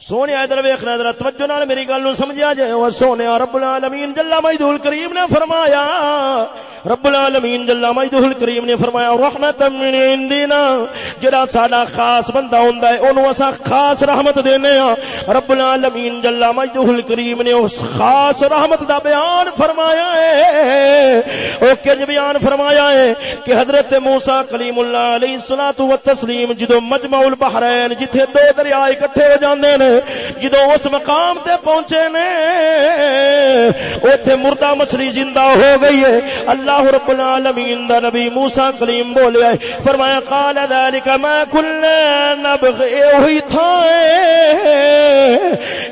سونے ادھر ویکھنا، ذرا توجہ نال میری گل نو سمجھیا جائے۔ او سونے، رب العالمین جل مجدہ الکریم نے فرمایا۔ رب العالمین جل مجدہ الکریم نے فرمایا رحمت من عندنا۔ جڑا ساڈا خاص بندہ ہوندا ہے، اونوں اساں خاص رحمت دینے ہاں۔ رب العالمین جل مجدہ الکریم نے اس خاص رحمت دا بیان فرمایا ہے۔ او کج بیان فرمایا ہے کہ حضرت موسی کلیم اللہ علیہ الصلوۃ والتسلیم جدو مجمع البحرین، جتھے دو دریا اکٹھے ہو جاندے نے جدو اس مقام تے پہنچے نے، اوتھے مردہ مچھلی زندہ ہو گئی ہے۔ اللہ رب العالمین دا نبی موسی کلیم بولیا ہے فرمایا، قال ذلك ما كنا نبغي اوہی تھا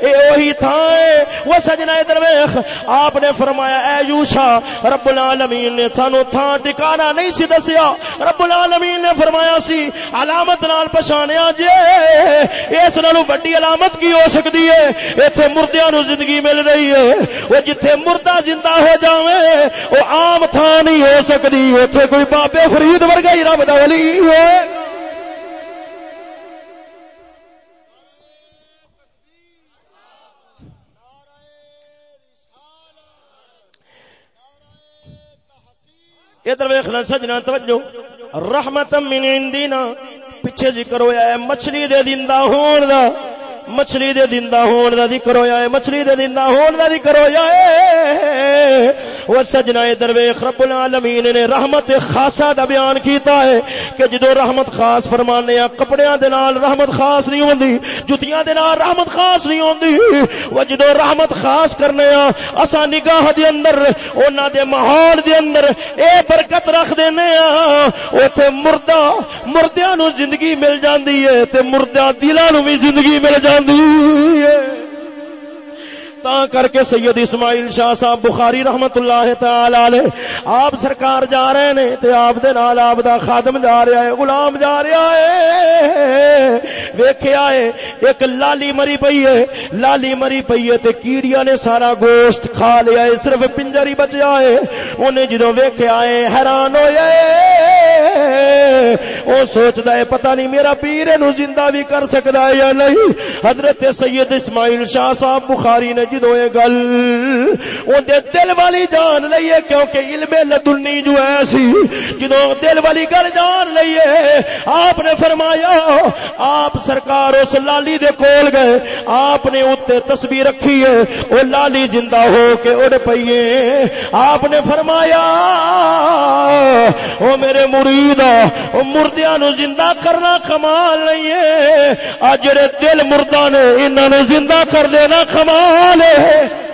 اے وہی تھا وہ سجنا درویخ آپ نے فرمایا، اے یوشا، رب العالمین نے سانو تھا ٹکانا نہیں سی دسیا۔ رب العالمین نے فرمایا سی، علامت نال پچھانیا جے، اس نالوں بڑی علامت کی ہو سکتی ہے۔ ایتھے مردیاں نو زندگی مل رہی ہے۔ وہ جتھے مردہ زندہ ہو جاوے، وہ عام تھا نہیں ہو سکتی۔ ایتھے کوئی بابے فرید ورگا ہی رب دا ولی ہے۔ ادھر ویخنا سجنا، توجہ۔ رحمت من عندنا۔ پیچھے ذکر ہویا ہے، مچھلی دے دندہ ہون دا۔ مچھلی دے دندہ ہون دا ذکر ہویا ہے، مچھلی دے دندہ ہون دا ذکر ہویا ہے۔ وہ سجنا درویخ رب العالمین نے رحمت خاصا دا بیان کیتا ہے کہ جدو رحمت خاص فرمانے ہیں، کپڑیاں دے نال رحمت خاص نہیں ہوندی، جتیاں دے نال رحمت خاص نہیں ہوندی۔ وہ جدو رحمت خاص کرنے ہیں اسا نگاہ دے اندر، انہاں دے ماحول دے اندر اے برکت رکھ دینے ہیں۔ اوتھے مردہ، مردیاں نو زندگی مل جاندی ہے، تے مردیاں دلاں نو بھی زندگی مل جاندی ہے۔ تا کر کے سید اسماعیل شاہ صاحب بخاری رحمت اللہ تعالی علیہ، آپ سرکار جا رہے نے تے آپ دے نال آپ دا خادم جا رہا ہے، غلام جا رہا ہے۔ ویکھیا ہے، ایک لالی مری پئی ہے۔ لالی مری پئی ہے تے کیڑیاں نے سارا گوشت کھا لیا ہے، صرف پنجر ہی بچیا ہے۔ اونے جدوں ویکھیا ہے، حیران ہویا ہے او سوچدا ہے، پتہ نہیں میرا پیر نو زندہ بھی کر سکدا ہے یا نہیں؟ حضرت سید اسماعیل شاہ صاحب بخاری نے جدو یہ گل اندے دل والی جان لئیے کیونکہ علم لدنی جو ایسی جدو دل والی گل جان لئیے آپ نے فرمایا، آپ سرکار اس لالی دے کول گئے، آپ نے اتے تصویر رکھی ہے وہ لالی زندہ ہو کے اڑ پئیے آپ نے فرمایا، او میرے مرید، او مردیاں نو زندہ کرنا کمال نہیں ہے۔ آ جڑے دل مردہ نے انہاں نو زندہ کر دینا کمال ہے۔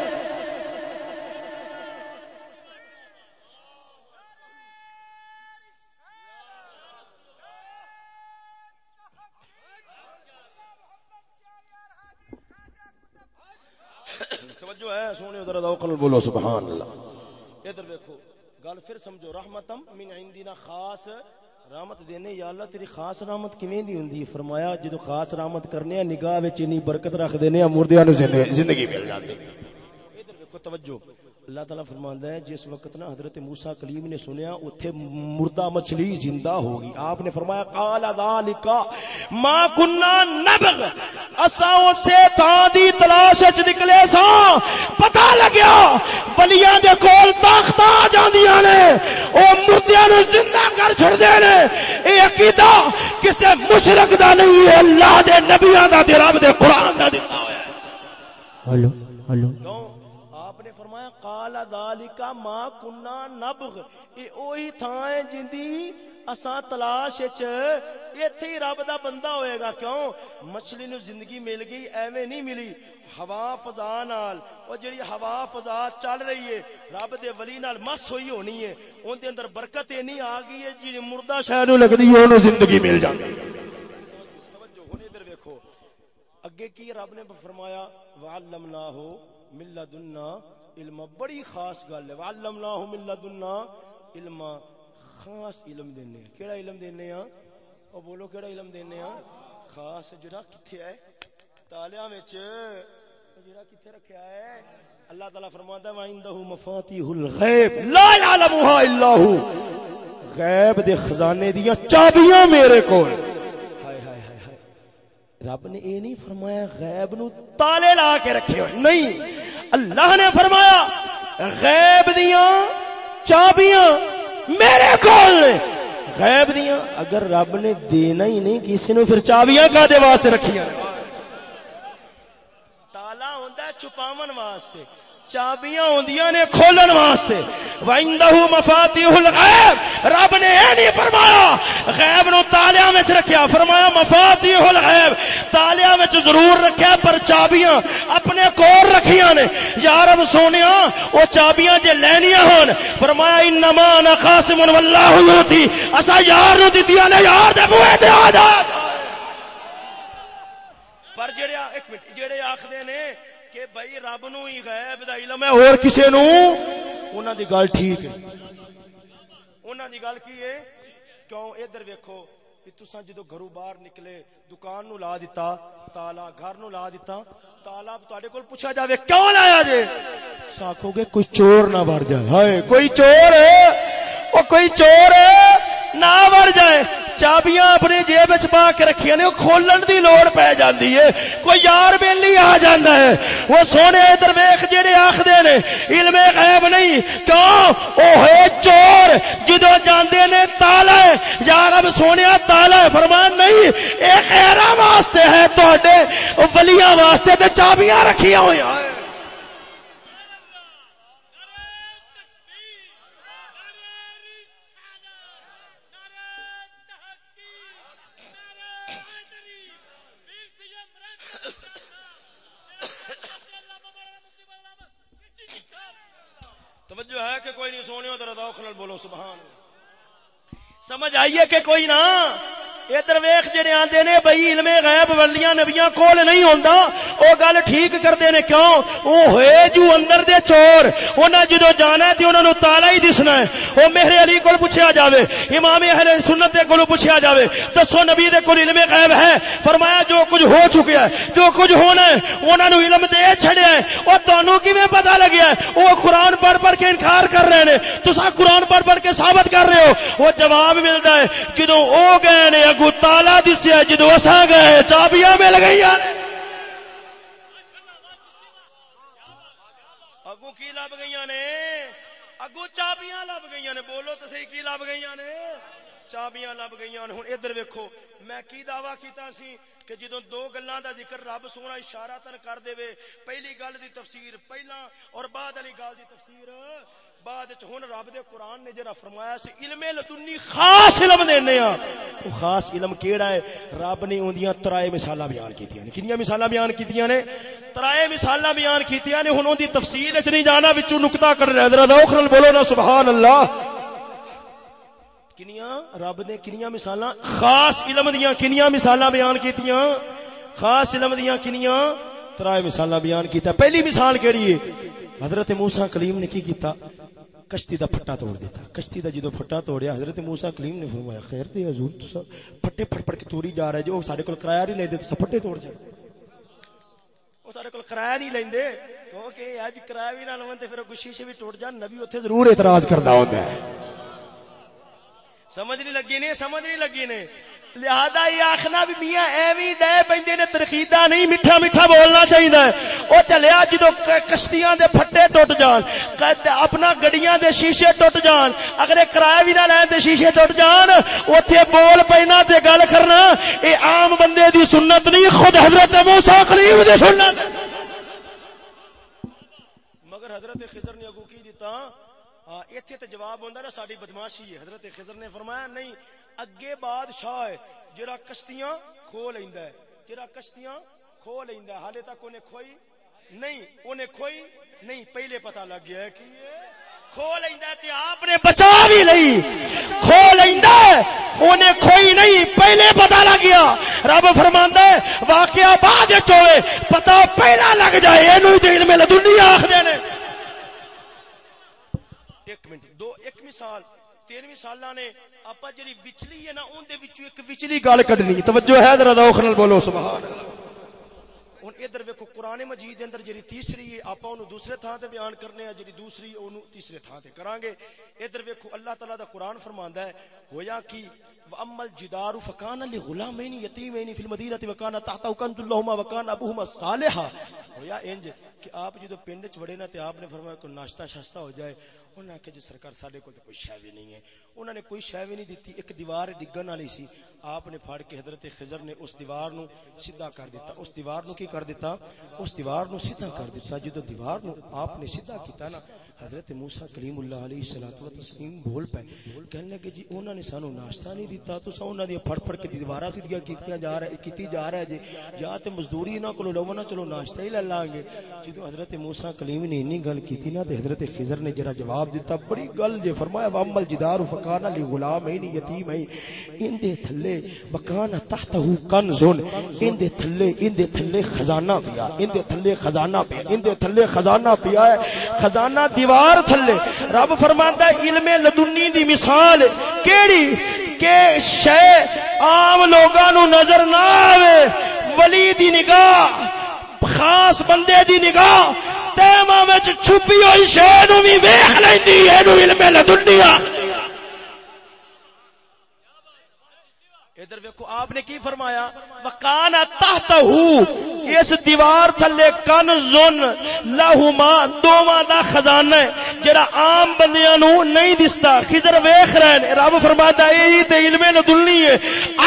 سونے ادھر ادھر بولو، سبحان اللہ۔ ادھر دیکھو گل پھر سمجھو، رحمتم من عندنا خاص رحمت دینے، یا اللہ، تیری خاص رحمت کیویں دی ہوندی؟ فرمایا، جدو خاص رحمت کرنے نگاہ وچ انی برکت رکھ دینے مردیاں نو زندگی مل جاتی ادھر دیکھو توجہ۔ اللہ تعالیٰ فرماندا ہے جس وقت نا حضرت موسیٰ کلیم نے سنیا اتھے مردہ مچھلی زندہ ہوگی۔ آپ نے فرمایا قال ذالک ما کننا نبغ اسا اسے تاں دی تلاش وچ نکلے سا۔ پتہ لگیا ولیاں دے کول طاقت آ جاندیاں نے۔ او مردیاں نو زندہ کر چھڑ دے نے۔ اے عقیدہ کسے مشرک دا نہیں ہے اللہ دے نبیاں دا تے رب دے قرآن دا دتا ہویا ہے ہلو۔ ہلو قال ذالک ما کنا نبغ۔ اے اوہی تھاں ہے جندی اساں تلاش وچ ایتھے ہی رب دا بندہ ہوئے گا کیوں؟ مچھلی نو زندگی مل گئی، ایویں نہیں ملی۔ ہوا فضا نال، او جڑی ہوا فضا چل رہی ہے، رب دے ولی نال مس ہوئی ہونی ہے۔ اون دے اندر برکت اینی آ گئی ہے جی مردہ شے نو لگدی ہے، اونوں زندگی مل جاندی توجہ، ہن ادھر ویکھو۔ اگے کی رب نے فرمایا وعلمناہ من لدنا علم بڑی خاص گل ہے۔ وعلمناہ من لدنا علم، خاص علم دینے ہیں۔ کیڑا علم دینے ہیں؟ او بولو کیڑا علم دینے ہیں؟ خاص جڑا کتے ہے؟ تالیاں وچ۔ جڑا کتے رکھیا ہے؟ اللہ تعالی فرماندا ہے وعندہ مفاتیح الغیب لا يعلمها الا هو۔ غیب دے خزانے دیاں چابیاں میرے کول۔ ہائے ہائے ہائے۔ رب نے اے نہیں فرمایا غیب نو تالے لا کے رکھے ہوئے۔ نہیں۔ اللہ نے فرمایا، غیب دیاں چابیاں میرے کول نے۔ غیب دیاں اگر رب نے دینا ہی نہیں، کسی نو پھر چابیاں کا دے واسطے رکھیاں؟ تالا ہوندا چھپاون واسطے۔ چابیاں ہوندیاں نے کھولن واسطے۔ وعندہ مفاتیح الغیب رب نے اے نہیں فرمایا، غیب نو تالیاں وچ رکھیا۔ فرمایا مفاتیح الغیب تالیاں وچ ضرور رکھیا، پر چابیاں اپنے کول رکھیاں نے۔ یا رب سونیا او چابیاں جے لینیاں ہون۔ فرمایا، انما انا قاسم والله یوتی اسا یار نو دتیاں نے، یار دے بوئے تے آ جا پر جڑے ایک منٹ، جڑے آکھدے نے کہ بھائی رب نو ہی غیب دا علم ہے، اور کسے نو؟ انہاں دی گل ٹھیک ہے۔ انہاں دی گل کی ہے؟ کیوں؟ ادھر ویکھو تسا جدو گھروں باہر نکلے، دکان نو لا دیتا تالا گھر نو لا دیتا تالا تڈے کول پوچھا جاوے، کیوں لایا جے؟ ساکھو گے، کوئی چور نہ بڑھ جائے۔ ہائے، کوئی چور ہے؟ وہ کوئی چور ہے؟ نہ بڑھ جائے چابیاں اپنی جیب پا کے رکھیا نے کھولن دی لوڑ پی جاندی ہے کوئی یار بیلی آ جاندا ہے وہ سونے ادھر ویکھ جڑے آکھدے نے علم غیب نہیں کیوں او ہے چور جدو جاندے نے تالا ہے یا رب سونیا تالا ہے فرمان نہیں اے خیرہ واسطے ہے تواڈے ولیاں واسطے تے چابیاں رکھیاں ہوئی ہیں توجہ ہے کہ کوئی نہیں سونے ادھر ادھر بولو سبحان سمجھ آئیے کہ کوئی نہ ادھر ویخ جڑے آندے نے بھائی علم غیب ولیاں نبیاں کول نہیں ہوندا، او گل ٹھیک کردے نے کیوں؟ او ہوئے جو اندر دے چور انہاں جدو جانا ہے تے انہاں نو تالا ہی دسنا ہے۔ او میرے علی کول پوچھیا جاوے، امام اہل سنت دے کول پوچھیا جاوے، دسو نبی دے کول علم غیب ہے؟ فرمایا جو کچھ ہو چکا ہے، جو کچھ ہونا ہے انہاں نو علم دے چھڑیا ہے۔ او تانوں کیویں پتہ لگیا ہے؟ او قرآن پڑھ پڑھ کے انکار کر رہے نے۔ تساں قرآن پڑھ پڑھ کے ثابت کر رہے ہو۔ وہ جواب ملدا ہے جدوں او گئے نے اگو تالا دسیا جدو اصا گئے، چابیاں مل گئی اگو کی لب گئی نے؟ اگو چابیاں لب گئی نے، بولو تو صحیح کی لب گئی نے؟ چابیاں لب گئی ہوں ادھر ویکو میں کی دعوی کیتا سی کہ جدو دو گلاں دا ذکر رب سونا اشارہ تن کر دے پہلی گل دی تفسیر پہلا اور بعد علی گل دی تفسیر۔ بعد ہن رب دے قرآن نے جڑا فرمایا سی، علم لدنی خاص علم دینے ہاں۔ او خاص علم کیڑا ہے؟ رب نے اوندیاں ترائے مثالاں بیان کیتیاں نے۔ کنیاں مثالاں بیان کیتیاں نے؟ ترائے مثالاں بیان کیتیاں نے؟ ہن اون دی تفصیل وچ نہیں جانا، وچوں نقطہ کر رہا ذرا ذوق بولو نا سبحان اللہ کنیاں رب نے کنیاں مثالاں، خاص علم دیاں کنیاں مثالاں بیان کیتیاں؟ خاص علم دیاں کنیاں ترائے مثالاں بیان کیتا۔ پہلی مثال کیڑی ہے؟ حضرت موسی کلیم نے کی کیتا؟ کشتی دا پھٹا توڑ دیتا۔ کشتی دا جدو پھٹا توڑیا، حضرت موسی کلیم نے فرمایا، خیر تے حضور تو پھٹے پھٹ پھٹ کے توڑی جا رہا ہے جو سارے کول کرایہ نہیں لیندے تو پھٹے توڑ جائے وہ سارے کول کرایہ نہیں لیندے، کیونکہ اج کرایہ بھی نہ لون تے پھر کوئی شیشے بھی ٹوٹ جان، نبی اوتھے ضرور اعتراض کردا ہوندا ہے۔ سمجھ نہیں لگی نے، سمجھ نہیں لگی نے۔ لہذا یہ آخنا بھی میاں ایویں ڈے پہ ترخیدہ نہیں، میٹھا میٹھا بولنا چاہیے وہ چلیا جدو کشتیاں دے پھٹے ٹوٹ جان اپنا گڈیاں دے شیشے ٹوٹ جان، اگر کرایہ بھی نہ لین تے شیشے ٹوٹ جان، اوتھے بول پینا تے گل کرنا، اے عام بندے دی سنت نہیں، خود حضرت موسی کلیم دی سنت۔ مگر حضرت خضر نے اگو کی دیتا ہاں، ایتھے تے جواب ہوندا نا، ساڈی بدماشی ہے۔ حضرت خضر نے فرمایا، نہیں اگے بادشاہ ہے جڑا کشتیاں کھو لیندا ہے جڑا کشتیاں کھو لیندا ہے حالے تک اونے کھوئی نہیں اونے کھوئی نہیں پہلے پتہ لگ گیا ہے کہ کھو لیندا تے آپ نے بچا بھی لئی کھو لیندا اونے کھوئی نہیں پہلے پتہ لگ گیا رب فرماندا ہے واقعہ بعد وچ ہوے پتہ پہلا لگ جائے اینو دین میں دنیا آکھدے نے ایک منٹ دو ایک مثال تیرویں سالہ نے آپ جی بچلی ہے نا اندر ایک بچلی گل کڈنی۔ توجہ ہے ذرا روخ نال بولو، سبحان ہوں ادھر ویکو قرآن مجید اندر جی تیسری ہے آپ دوسرے تھان تے بیان کرنے ہیں جی دوسری اونوں تیسرے تھان تے کران گے ادھر ویکو اللہ تعالی دا قرآن فرماندا ہے، ہویا کی واما الجدار فكان لغلامين يتيمين في المدينه وكان تحته كنز لهما وكان ابوهما صالحا۔ ہویا انج، کہ آپ جدو پنڈ چ وڑے نا تے آپ نے فرمایا کوئی ناشتہ شاستہ ہو جائے انہوں نے جی سرکار ساڈے کو کوئی شہ بھی نہیں ہے۔ انہوں نے کوئی شے بھی نہیں دتی ایک دیوار ڈگن والی سی۔ آپ نے پھڑ کے حضرت خضر نے اس دیوار نو سیدھا کر دیتا۔ اس دیوار نو کی کر دیتا؟ اس دیوار نو سیدھا کر دیتا۔ جدو دیوار نو آپ نے سیدھا کیتا نا، حضرت موسیٰ کلیم اللہ علیہ الصلوۃ والتسلیم بول پے۔ کہنے لگے جی انہوں نے سانو ناشتہ نہیں دیتا۔ تو سا انہاں دی پھڑ پھڑ کے دیواراں سیدھیاں کیتیاں جا رہا ہے کیتی جا رہا ہے جی۔ یا تے مزدوری نہ کولو لو نہ چلو ناشتہ ہی لے لاں گے۔ جدوں حضرت موسیٰ کلیم نے انی گل کیتی نا، تے حضرت خضر نے جڑا جواب دیتا، بڑی گل جے فرمایا، وامل جدار فکان علی غلام ہے یتیم ہے۔ ان دے تھلے وکان تحتہ کنز ان دے تھلے، ان دے تھلے خزانہ پیا۔ ان دے تھلے خزانہ پیا۔ ان دے تھلے خزانہ پیا ہے۔ خزانہ دیوار تھلے۔ رب فرماندا ہے، علم لدنی دی مثال۔ کیڑی؟ کہ شے عام لوگاں نو نظر نہ آوے۔ ولی دی نگاہ، خاص بندے دی نگاہ۔ تیمہ وچ چھپی ہوئی شے نو وی ویکھ لیندی اے نو علم لدنی ادھر ویکھو، آپ نے کی فرمایا؟ وکان تحت اس دیوار تھلے کن زن لہما دوواں دا خزانہ ہے، جڑا عام بندیاں نو نہیں دستا۔ خضر ویکھ رہے نے رب فرماتا اے تے علم لدنی ہے۔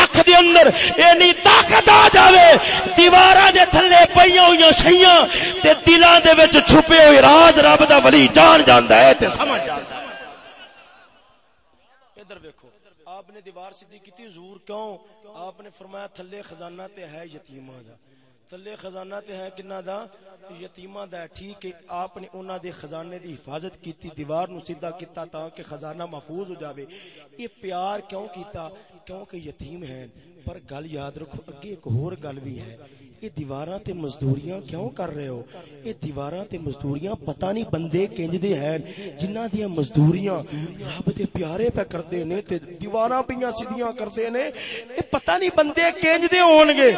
اکھ دے اندر اینی طاقت آ جاوے۔ دیواراں دے تھلے پئیاں ہویاں شیاں، تے دلاں دے وچ چھپے ہوئے راز رب دا ولی جان جاندا ہے، تے سمجھ جاندا ہے ادھر ویکھو آپ نے دیوار سیدھی کی حضور کیوں؟ آپ نے فرمایا تھلے خزانہ تے ہے یتیمہ دا۔ تھلے خزانہ تے ہے کنا دا؟ یتیمہ دا ٹھیک ہے، آپ نے انہاں دے خزانے دی حفاظت کیتی، دیوار نو سیدھا کیتا تاکہ خزانہ محفوظ ہو جاوے۔ یہ پیار کیوں کیتا؟ کیونکہ یتیم ہیں۔ پر گل یاد رکھو، اگے ایک اور گل بھی ہے۔ یہ دیواراں تے مزدوریاں کیوں کر رہے ہو؟ یہ دیواراں تے مزدوریاں پتہ نہیں بندے کنج دے ہیں جنہاں دی مزدوریاں رب دے پیارے پہ کردے نے تے دیواراں پیاں سیدھیاں کردے نے اے پتہ نہیں بندے کنج دے ہون گے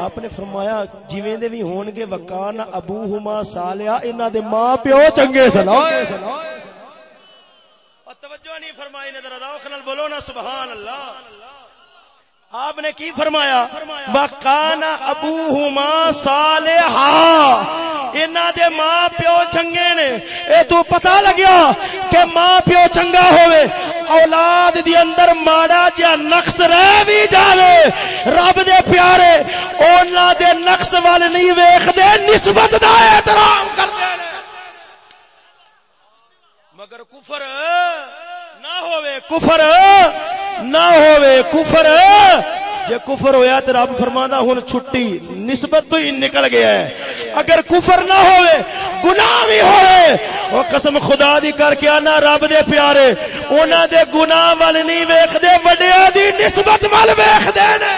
آپ نے فرمایا جویں دے وی ہون گے وکان ابوہما صالحا انہاں دے ماں پیو چنگے سن۔ توجہ نہیں فرمائی نے، ذرا ذوق نال بولو نا، سبحان اللہ۔ آپ نے کی فرمایا؟ وکان ابوہما صالحا۔ انہاں دے ماں پیو چنگے نے۔ اے تو پتہ لگیا کہ ماں پیو چنگا ہوئے۔ اولاد دی اندر ماڑا جا نقص رہ بھی جاوے۔ رب دے پیارے انہاں دے نقص وال نہیں ویکھ دے نسبت دا احترام کر دے مگر کفر نہ ہوئے کفر، نہ ہوئے کفر۔ جے کفر ہویا تے رب فرماندا ہن چھٹی نسبت تو ہی نکل گیا ہے۔ اگر کفر نہ ہوئے گناہ بھی ہوئے او قسم خدا دی کر کے انا رب دے پیارے۔ انہاں دے گناہ ول نہیں ویکھ دے وڈیا دی نسبت ول ویکھ دے نے۔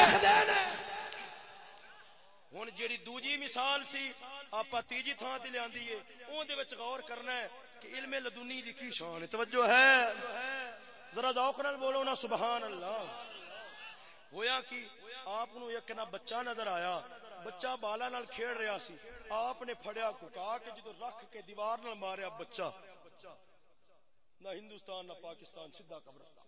ہن جیڑی دوجی مثال سی، آپا تیجی تھان تے لیاندی ہے، اون دے وچ غور کرنا ہے۔ کہ علم لدنی دی کی شان توجہ ہے۔ ذرا ذوق نال بولو نا، سبحان اللہ۔ ہویا کی آپ نو ایک نا بچہ نظر آیا۔ بچہ بالا نال کھیڑ رہا سی۔ آپ نے پھڑیا ککا کے جدو رکھ کے دیوار نال ماریا بچہ۔ نہ ہندوستان، نہ پاکستان، سیدھا قبرستان۔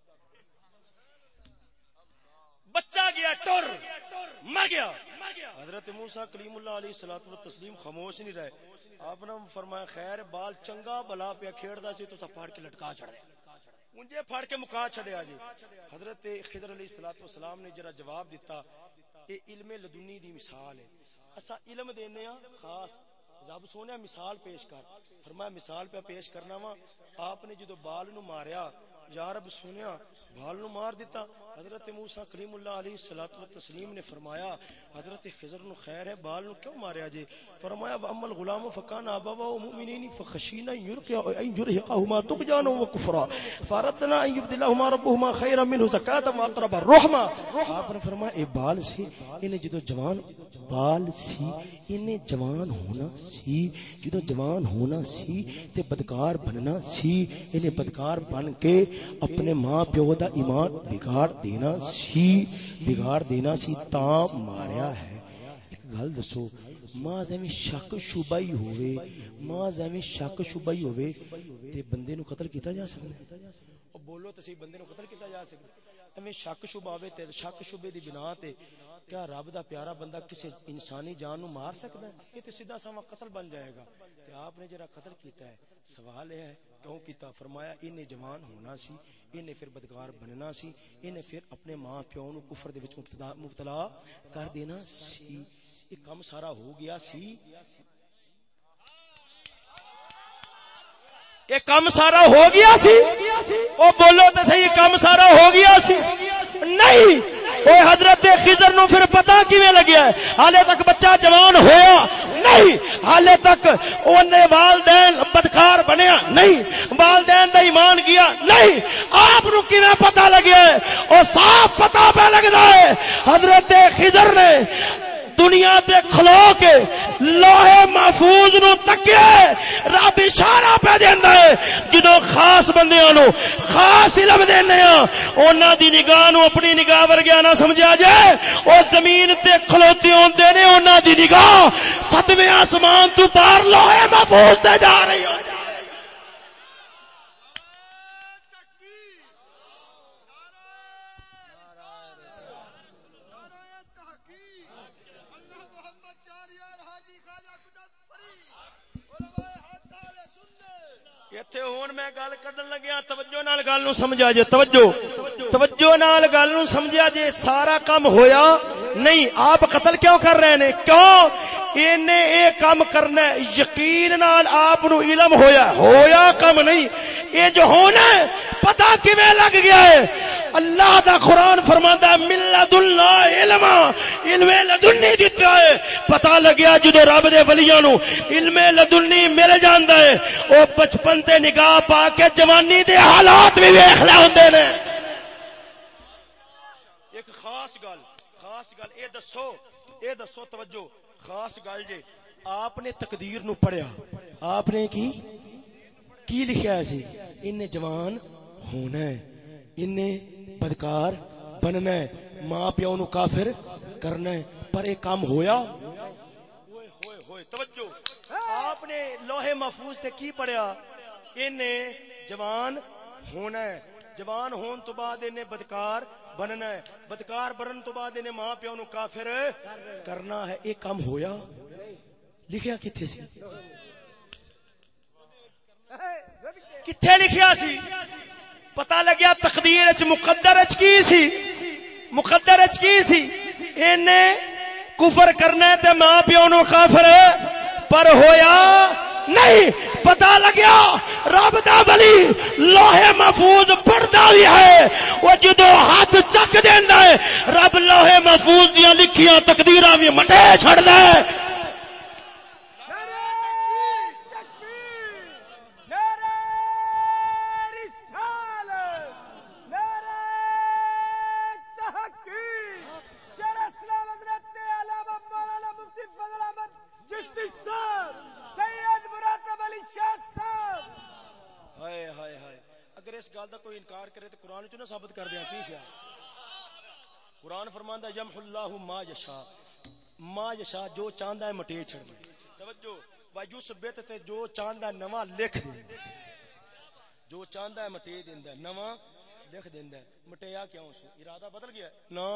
بچہ گیا، ٹر۔ مر گیا۔ حضرت موسیٰ کلیم اللہ علیہ الصلوۃ والتسلیم خاموش نہیں رہے۔ آپ نے فرمایا، خیر، بال چنگا، بلا پیا کھیڑدا سی تو سا پھاڑ کے لٹکا چھڑے۔ انجے پھاڑ کے مکا چھڑیا جی۔ حضرت خضر علیہ الصلوۃ والسلام نے جرا جواب دیتا اے علم لدنی دی مثال ہے۔ اسا علم دینے ہاں خاص رب سونے مثال پیش کر۔ فرمایا، مثال پہ پیش کرنا وا۔ آپ نے جدو بال نو ماریا، یا رب سنیا بال نو مار دیتا حضرت موسیٰ کریم اللہ علیہ الصلوۃ والتسلیم نے فرمایا، حضرت خضر نو خیر ہے، بال نو کیوں ماریا جی فرمایا واما الغلام فکان ابوا مؤمنین فخشینا یرقیا ان يرهقهما طغیانا وكفرا فردنا ان يبدلهما ربهما خيرا منه زکات واقرب الرحمہ۔ آپ نے فرمایا، اے بال سی، انہیں جدو جوان، بال سی، انہیں جوان ہونا سی، جدو جوان ہونا سی، تے بدکار بننا سی، انہیں بدکار بن کے اپنے ماں پیو دا ایمان بگاڑ دے دینا سی، بگاڑ دینا سی تا ماریا ہے۔ ایک گل دسو، ماں زمین شک شبہ ہی ہوئے ماں زمین شک شبہ ہی ہوئے تے بندے نو قتل کیتا جا سکتا ہے؟ بولو تو بندے نو قتل کیتا جا سکتا ہے۔ شک شبہ ہوئے تے شک شبے دی بنا تے کیا رب دا پیارا بندہ کسی انسانی جان نو مار سکتا ہے؟ یہ تے سیدھا ساواں قتل بن جائے گا۔ تے آپ نے جڑا قتل کیتا ہے، سوال ہے، کیوں کیتا؟ فرمایا انہیں جوان ہونا سی انہیں پھر بدکار بننا سی انہیں پھر اپنے ماں پیو نو کفر دے وچ مبتلا کر دینا سی۔ یہ کم سارا ہو گیا سی۔ یہ کام سارا ہو گیا سی۔ او بولو تو صحیح، کام سارا ہو گیا سی۔ نہیں اے حضرت خضر نو پھر پتا کیویں لگیا ہے؟ حالے تک بچہ جوان ہویا۔ نہیں، حالے تک اونے والدین بدکار بنیا۔ نہیں، والدین دا ایمان گیا۔ نہیں، آپ نو کیویں پتا لگیا ہے؟ او صاف پتا پہ لگدا ہے۔ حضرت خضر نے دنیا تے کھلو کے لوہے محفوظ نو تکے رب اشارہ پہ دیندا ہے۔ جدو خاص بندیاں نو، خاص علم دینے ہاں انہاں دی نگاہ نو اپنی نگاہ ورگیا نہ سمجھا جائے۔ او زمین تے کھلوتے ہوندے نے انہاں دی نگاہ ستویں آسمان تو پار لوہے محفوظ تے جا رہی ہو تے ہون میں گل کر لگیا، توجہ نال گل نو سمجھا جے، توجہ۔ توجہ نال گل نو سمجھا جے سارا کام ہویا نہیں، آپ قتل کیوں کر رہے نے؟ کیوں؟ اینے اے کام کرنا ہے، یقین نال آپ نو علم ہویا۔ ہویا کام نہیں، اے جو ہونا ہے، پتہ کیویں لگ گیا ہے؟ اللہ دا قرآن فرماندا ملت اللہ علم علم لدنی دتا ہے۔ پتہ لگیا جدو رب دے ولیاں نو علم لدنی مل جاندا ہے۔ او بچپن تے نگاہ پا کے جوانی دے حالات بھی ویکھ لے ہوندے نے۔ ایک خاص گل خاص گل، اے دسو اے دسو توجہ، خاص گل جے، آپ نے تقدیر نو پڑھیا۔ آپ نے کی؟ کی لکھیا سی؟ ان جوان ہونا ہے۔ ان بدکار بننا ہے۔ ماں پیو نو کافر کرنا ہے۔ پر ایک کام ہویا۔ توجہ آپ نے لوہے محفوظ تے کی پڑھیا؟ ان جوان ہونا ہے۔ جوان ہون تو بعد انہیں بدکار بننا ہے۔ بدکار بنن تو بعد انہیں ماں پیو نو کافر کرنا ہے۔ ایک کام ہویا۔ لکھیا کتھے سی؟ کتھے لکھیا سی؟ پتا لگیا تقدیر اچ مقدر اچ کی سی؟ مقدر اچ کی سی؟ اینے کفر کرنا تے ماں پیو نو کافر پر ہویا نہیں۔ پتا لگیا رب دا ولی لوہے محفوظ پڑھدا بھی ہے۔ وہ جدو ہاتھ چک دیندا ہے، رب لوہے محفوظ دیاں لکھیاں تقدیراں بھی مٹے چھڑدا ہے اس گل کا کوئی انکار کرے تو قرآن چ نہ ثابت کر دیا، کی کیا قرآن فرماندا یم اللہ ما یشا ما یشا جو چاہندا ہے مٹے چھڑ دے توجہ وایوس بیت تے جو چاہندا ہے نواں لکھ دے جو چاہندا ہے مٹے دیندا نواں لکھ دیندا مٹیا کیوں سو ارادہ بدل گیا۔ نا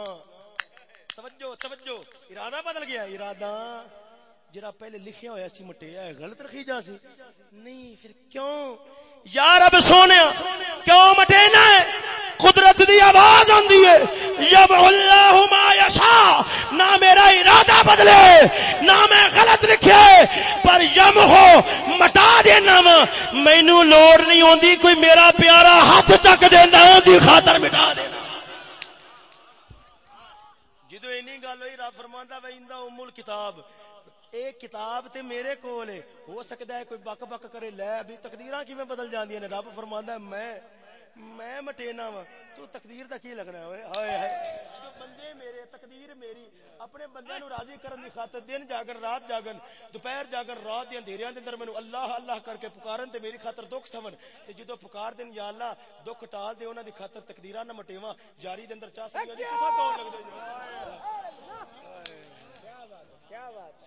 توجہ توجہ۔ ارادہ بدل گیا۔ ارادہ۔ جرا پہلے لکھیا ہویا سی، مٹیا ہے، غلط رکھی جا سی۔ نہیں، پھر کیوں؟ یا رب سونے کیوں مٹینا ہے دی آواز آندی ہے۔ یب اللہ ما یشا نہ میرا ارادہ بدلے، نہ میں غلط لکھے، پر یم ہو، مٹا دینا وا مینو لوڑ نہیں ہوندی، کوئی میرا پیارا ہاتھ چک دینا دی خاطر مٹا دینا جدو اینی گل ہوئی، رب فرماندا وے، اندا ام الکتاب۔ ایک کتاب تے میرے کول ہے۔ ہو سکتا ہے، کوئی بک بک کرے، لے، ابھی تقدیراں کیویں بدل جاندیاں نے؟ رب فرماندا ہے، میں میں مٹینا وا تو تقدیر دا کی لگنا ہے؟ ہائے ہائے۔ بندے میرے، تقدیر میری۔ اپنے بندے نو راضی کرن دی خاطر دن جاگن، رات جاگن، دوپہر جاگن، رات دی اندھیریاں دے اندر مینوں اللہ اللہ کر کے پکارن تے میری خاطر دکھ سمن تے جدوں پکار دین یا اللہ، دکھ ٹال دے انہاں دی خاطر تقدیراں نہ مٹیواں، جاری دے اندر چا سکدے کسا کون لگ دے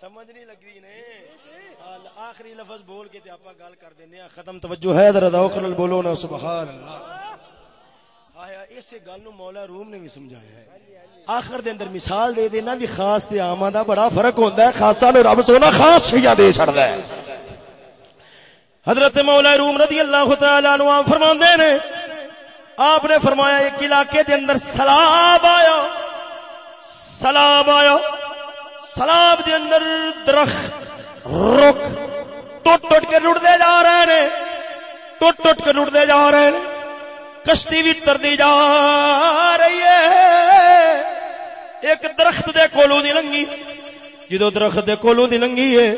سمجھ نہیں لگ رہی نے۔ آخری لفظ بول کے آپ گل کر دینے ختم توجہ ہے ذرا بولو نا سبحان اللہ۔ آیا اس گل نو مولا روم نے بھی سمجھایا ہے۔ آخر دے اندر مثال دے دینا بھی خاص تے عام دا بڑا فرق ہوندا ہے۔ خاصا نو رب سونا خاص شیاں دے چھڑدا ہے۔ حضرت مولا روم رضی اللہ تعالی عنہ فرماندے نے آپ نے فرمایا ایک علاقے دے اندر سلام آیا۔ سلام آیا۔ سلاب دے اندر درخت رک ٹوٹ ٹوٹ کے رڑتے جا رہے نے، ٹوٹ ٹوٹ کے ٹوٹتے جا رہے ہیں کشتی بھی تردی جا رہی ہے۔ ایک درخت دے کولو دی لنگی، جدو درخت دے کولو دی لنگی ہے،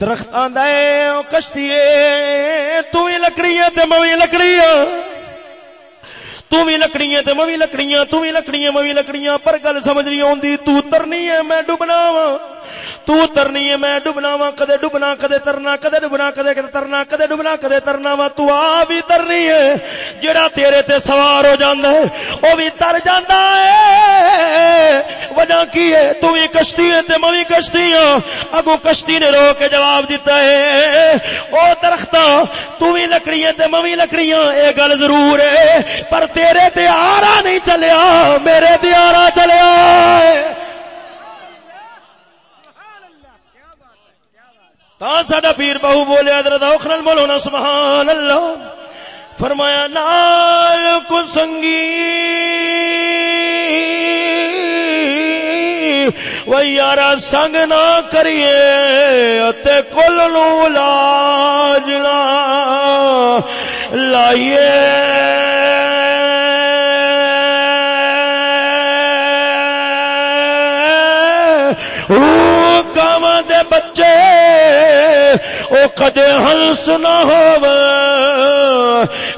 درخت آندا ہے، او کشتی ہے، تو ہی لکڑیاں تے میں لکڑیاں تو بھی لکڑیاں تے میں لکڑیاں، تو بھی لکڑیاں، میں لکڑیاں، پر گل سمجھ نہیں اوندی تو ترنی ہے، میں ڈبنا وا تو ترنی ہے، میں ڈوبنا وا کدے ڈوبنا کدے ترنا، کدے ڈوبنا کدے کدے ترنا، کدے ڈوبنا کدے ترنا وا تو آ بھی ترنی ہے، جڑا تیرے تے سوار ہو جاندا ہے، او بھی تر جاندا ہے۔ وجہ کی ہے؟ تو بھی کشتی ہے تے میں کشتی ہاں۔ اگوں کشتی نے رو کے جواب دیتا ہے، او درختاں، تو بھی لکڑیاں تے میں لکڑیاں، اے گل ضرور ہے، پر تیرے تے آرا نہیں چلیا، میرے تے آرا چلیا ساڈا پیر بہو بولیا، حضرت اوکھرل بولو نا سبحان اللہ فرمایا، نال کو سنگی۔ وہ یار سنگ نہ کریے کل نو لاج لائیے۔ بچے او کدے ہنس نہ ہو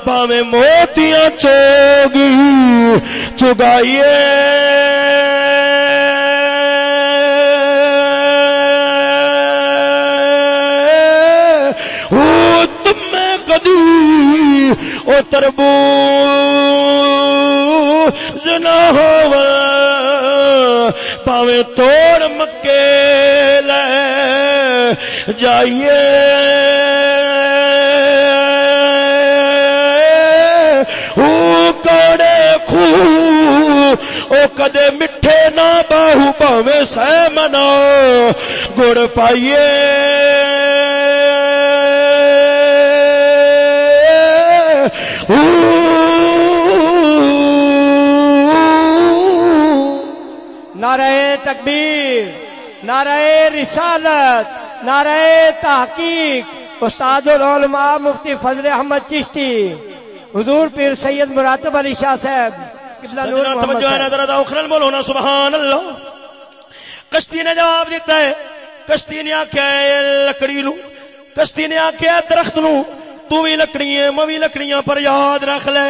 پاوے موتیاں چوگی چگائیے۔ او تربو نہ ہو پاوے توڑ مکے۔ جائیے۔ کڑے خو، او کدے مٹھے نہ باہو پاوے سہ منا گڑ پائیے۔ نعرہ تکبیر، نعرہ رسالت۔ نعرہ تحقیق استاد العلماء مفتی فضل احمد چشتی حضور پیر سید مراتب علی شاہ صاحب سبحان اللہ۔ کشتی نے جواب دیتا ہے کشتی نے آخیا لکڑی نو کشتی نے آخیا درخت نو۔ تو بھی لکڑی ہے میں بھی لکڑیاں پر یاد رکھ لے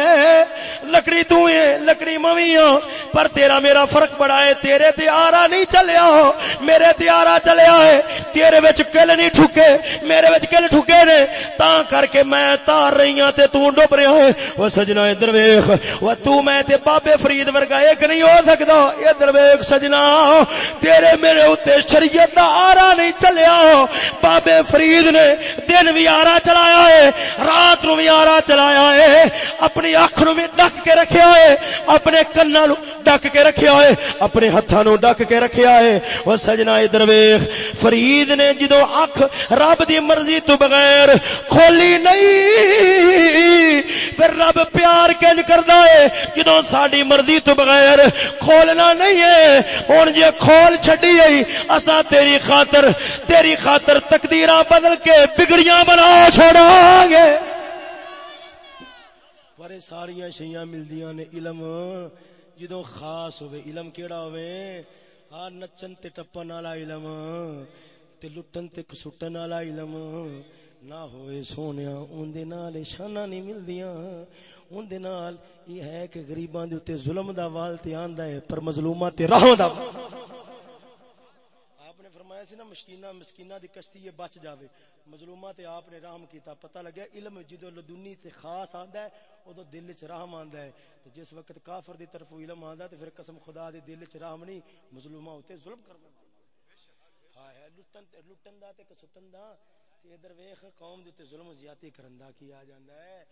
لکڑی تو ہے لکڑی میں ہاں پر تیرا میرا فرق بڑا ہے تیرے تے آرا نہیں چلیا میرے تے آرا چلیا ہے تیرے وچ کل نہیں ٹھکے میرے وچ کل ٹھکے نے تا کر کے میں تار رہی ہاں تے تو ڈوب رہا ہے وہ سجنا ادھر ویکھ وہ تو میں تے بابے فرید ورگا ایک نہیں ہو سکدا ادھر ویکھ سجنا تیرے میرے اوتے شریعت دا آرا نہیں چلیا بابے فرید نے دن بھی آرا چلایا ہے رات نو بھی آرا چلایا ہے، اپنی اکھ نو بھی ڈک کے رکھیا ہے، اپنے کنا نو ڈک کے رکھیا ہے، اپنے ہتھاں نو ڈک کے رکھیا ہے۔ او سجنا ادھر ویکھ فرید نے جدوں اکھ رب دی مرضی تو بغیر کھولی نہیں، پھر رب پیار کنج کردا ہے جدوں ساڈی مرضی تو بغیر کھولنا نہیں ہے۔ ہن جے جی کھول چھڈی ائی اسا تیری خاطر تیری خاطر تقدیراں بدل کے بگڑیاں بنا چھوڑاں گے۔ گے پر ساریا شیاں ملدیاں نے علم جدو خاص ہوئے علم کیڑا ہوئے ہاں نچن تے ٹپن والا علم، تے لٹن تے کسٹن والا علم۔ نہ ہوئے سونیا، اون دے نال شانہ نہیں ملدیاں۔ اون دے نال یہ ہے کہ غریباں دے اوتے ظلم دا وال تے آندا ہے، پر مظلوماں تے رحم دا آپ نے فرمایا سی نا مشکینہ مسکینہ دی کشتی یہ بچ جاوے۔ مظلومہ تے آپ نے رحم کیتا، پتہ لگیا علم جدو لدنی تے خاص آندا ہے ادو دل چ رحم آندا ہے۔ تے جس وقت کافر دی طرف علم آندا تے پھر قسم خدا دی دل چ رحم نہیں مظلومہ ہوتے ظلم کرنا ہائے ہائے، لٹن تے لٹن دا تے کسٹن دا؟ تے ادھر ویکھ، قوم دے تے ظلم زیادتی کرن دا کی آ جاندا ہے؟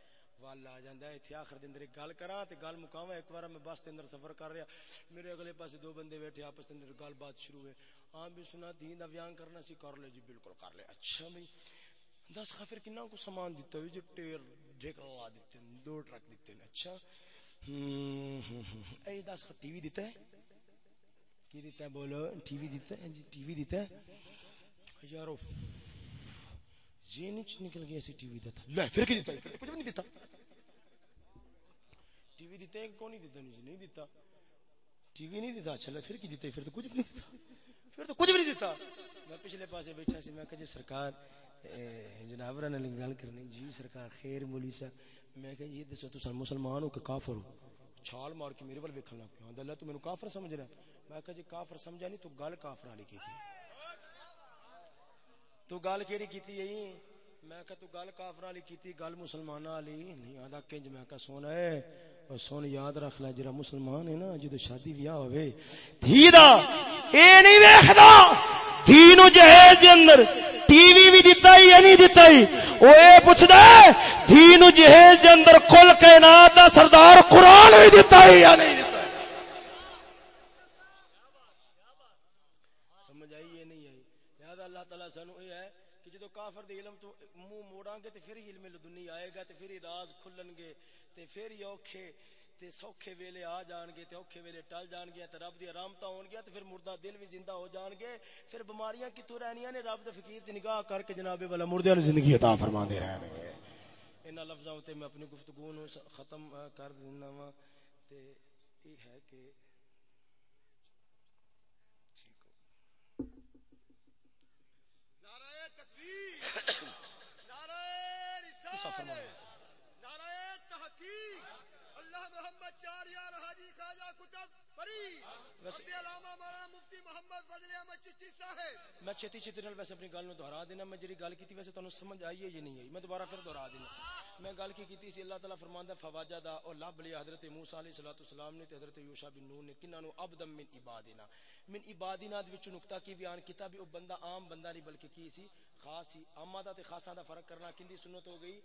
وال آ جاندا ہے۔ ایتھے آخر دے اندر گل کراں تے گل مکاواں ایک بار میں بس دے اندر سفر کر رہا۔ میرے اگلے پاسے دو بندے بیٹھے، آپس دے اندر گل بات شروع ہے ہاں بھی سنا، دین دا بیان کرنا سی، کر لے جی بالکل کر لے۔ اچھا بھائی، دس خفر کنا کو سامان دیتا ہوئی، جو ٹیر ڈھیک لا دیتے ہیں، دو ٹرک دیتے ہیں۔ اچھا۔ اے، دس ٹی وی دیتا ہے؟ کی دیتا ہے؟ بولو، ٹی وی دیتا ہے؟ جی ٹی وی دیتا ہے۔ یارو جین چ نکل گیا سی، ٹی وی دا تھا۔ لے، پھر کی دیتا پھر کچھ بھی نہیں دیتا۔ ٹی وی دیتے کون نہیں دیتا نہیں دیتا۔ ٹی وی نہیں دیتا۔ اچھا پھر کی دیتا ہے؟ پھر تو کچھ بھی نہیں دیتا۔ پھر تو کچھ بھی نہیں دیتا۔ میں پچھلے پاسے بیٹھا سی، میں کہ جی سرکار جناب نے گل کرنی۔ جی سرکار، خیر مولی صاحب۔ میں کہ جی، یہ دسو تو مسلمان ہو کہ کافر ہو؟ چھال مار کے میرے ول ویکھن لگ پیا اللہ تو مینوں کافر سمجھ رہا میں کہ جی کافر سمجھا نہیں، تو گل کافر والی کی تھی۔ تو گل کیڑی کیتی ہے؟ میں کہ تو گل کافر والی کیتی گل مسلمان والی نہیں۔ آدا کنج میں کہ سونا ہے۔ اور سن یاد رکھ لے، جڑا مسلمان ہے نا، جدو شادی بیاہ ہوے، دھی دا، اے نہیں ویکھدا، دھی نو جہیز دے اندر ٹی وی بھی دتا ہی یا نہیں دتا ہی؟ او اے پوچھدا ہے، دھی نو جہیز دے اندر کل کائنات دا سردار قرآن بھی دتا ہی یا نہیں دتا سمجھ آئی یہ نہیں آئی؟ لہذا اللہ تعالیٰ سانو یہ ہے کہ جدو کافر دے علم تو منہ موڑاں گے تے پھر ہی علم لدنی آئے گا تے پھر ہی راز کھلن گے۔ تے پھر ہی اوکھے تے سوکھے ویلے آ جان گے تے اوکھے ویلے ٹل جان گے تے رب دی رحمتاں ہون گیا تے پھر مردہ دل بھی زندہ ہو جان گے پھر بیماریاں کتوں رہنیاں نے رب دے فقیر دی نگاہ کر کے جناب والا مردے نو زندگی عطا فرما دے رہے ہیں ان لفظاں تے میں اپنی گفتگو نو ختم کر دینا وا تے یہ ہے کہ نعرہ تکبیر نعرہ رسالت نعرہ تحقیق اللہ محمد چار یار حاجی خواجہ کتب فری علامہ مولانا مفتی محمد فضل احمد چشتی صاحب. میں چھتی چھتی نال ویسے اپنی گل نو دہرا دینا میں جڑی گل کیتی ویسے تانوں سمجھ آئی ہے یا نہیں آئی؟ میں دوبارہ پھر دہرا دینا۔ میں گل کی کیتی سی اللہ تعالی فرماندا فواجہ دا اور لب لیا حضرت موسی علیہ الصلوۃ والسلام نے تے حضرت یوشع بن نون نے کناں نو عبدم من عبادنا۔ من عبادنا دے وچ نقطہ کی بیان کیتا بھی او بندہ عام بندہ نہیں بلکہ کی سی؟ خاص سی عامہ دا تے خاصاں دا فرق کرنا کیندی سنت ہو گئی۔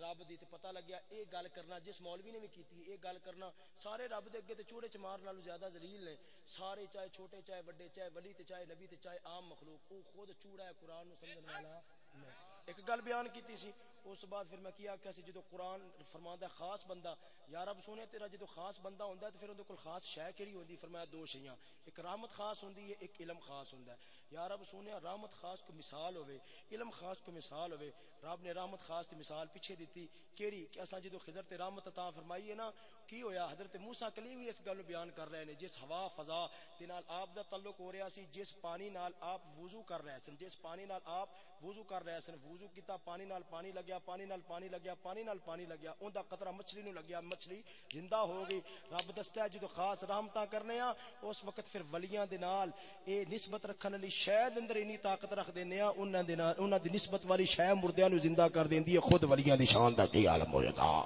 رب دی تے پتہ لگیا، اے گل کرنا، جس مولوی نے بھی کیتی اے گل کرنا، سارے رب دے اگے تے چوڑے چمار نالوں زیادہ ذلیل نے۔ سارے چاہے چھوٹے چاہے بڑے چاہے ولی تے چاہے نبی تے چاہے عام مخلوق، او خود چوڑا ہے، قرآن نو سمجھن والا نہیں۔ ایک گل بیان کیتی سی، اس بعد پھر میں کیا آخیا سی، جدو قرآن فرماندا ہے خاص بندہ، یا رب سونے تیرا جدو خاص بندہ ہوندا ہے تے پھر اودے کول خاص شے کیڑی ہوندی؟ فرمایا دو شیاں۔ ایک رحمت خاص ہوندی ہے، ایک علم خاص ہوندا ہے۔ یا رب سونے، رحمت خاص کو مثال ہوے علم خاص کو مثال ہوے رب نے رحمت خاص دی مثال پیچھے دیتی، کیڑی کہ اساں جدو خضر تے رحمت عطا فرمائی ہے نا کی ہویا؟ حضرت موسی کلیم بھی اس گل بیان کر رہے نے، جس ہوا، فضا دے نال آپ دا تعلق ہو رہا سی، جس پانی نال آپ وضو کر رہے سن، جس پانی نال آپ وضو کر رہے سن، وضو کیتا، پانی نال پانی لگیا، پانی نال پانی لگیا، پانی نال پانی لگیا اوندا قطرہ مچھلی نو لگیا، مچھلی زندہ ہو گئی۔ رب دستا ہے، جدو خاص رحمتاں کرنے ہاں اس وقت پھر ولیاں دے نال اے نسبت رکھن والی شاید اندر انی طاقت رکھ دینے ہاں انہاں دے نال انہاں دی نسبت والی شے مردیاں نو زندہ کر دیندی ہے، خود ولیاں دی شان دا کی عالم ہوئے گا۔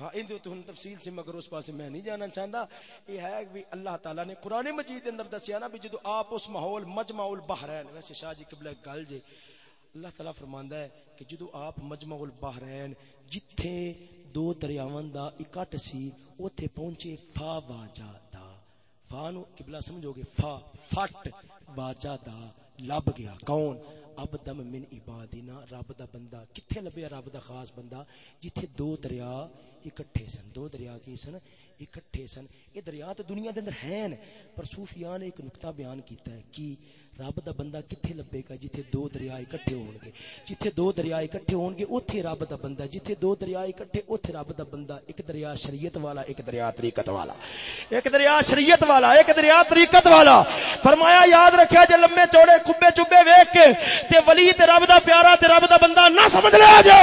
ہاں ان تو ہن تفصیل سے مگر اس پاسے میں نہیں جانا چاہتا یہ ہے کہ اللہ تعالیٰ نے قرآن مجید دے اندر دسیا نا بھی جدو آپ اس ماحول، مجمع البحرین، ویسے شاہ جی قبلہ گل جے، اللہ تعالیٰ فرماندا ہے کہ جدو آپ مجمع البحرین، جتھے دو دریاواں دا اکٹ سی، اوتھے پہنچے فا واجا دا۔ فا نو قبلہ سمجھو گے، فا، فٹ واجا دا، لب گیا۔ کون؟ اب دم من عبادنا، رب دا بندہ۔ کتھے لبیا رب دا خاص بندہ؟ جتھے دو دریا اکٹھے سن، دو دریا کی سن، اکٹھے سن۔ یہ دریا تو دنیا دے اندر ہیں۔ پر صوفیاں نے ایک نقطہ بیان کیتا ہے کہ رب دا بندہ کتھے لبے گا جتھے دو دریا اکٹھے ہون گے جتھے دو دریا اکٹھے ہون گے اوتھے رب دا بندہ جتھے دو دریا اکٹھے اوتھے رب دا بندہ ایک دریا شریعت والا ایک دریا طریقت والا ایک دریا شریعت والا ایک دریا طریقت والا فرمایا یاد رکھیا جے لمبے چوڑے کبے چبے ویکھ کے تے ولی تے رب دا پیارا تے رب دا بندہ نہ سمجھ لیا جے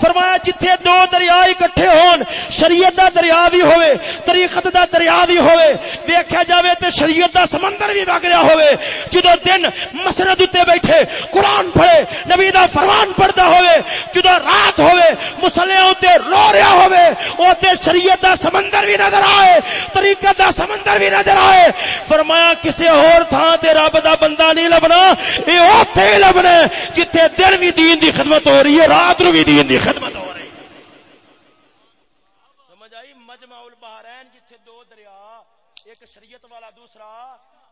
فرمایا جتھے دو دریا اکٹھے ہون شریعت دا دریا بھی ہوئے طریقت دا دریا بھی ہوئے ویکھیا جاوے تے شریعت دا سمندر بھی وگ رہا ہوئے جدو دن مسرد تے بیٹھے، قرآن پڑھے، نبی دا فرمان پڑھدا ہوئے، جدو رات ہوئے مسلیاں تے رو رہا ہوئے او تے شریعت دا سمندر بھی نظر آئے طریقت دا سمندر بھی نظر آئے، فرمایا کسے اور تھان تے رب دا بندہ نہیں لبنا، اے اوتھے ہی لبنا ہے، جتھے دن بھی دین دی خدمت ہو رہی ہے، رات نو بھی دین دی خدمت ہو رہی ہے۔ سمجھ آئی؟ مجمع البحرین جتھے دو دریا، ایک شریعت والا دوسرا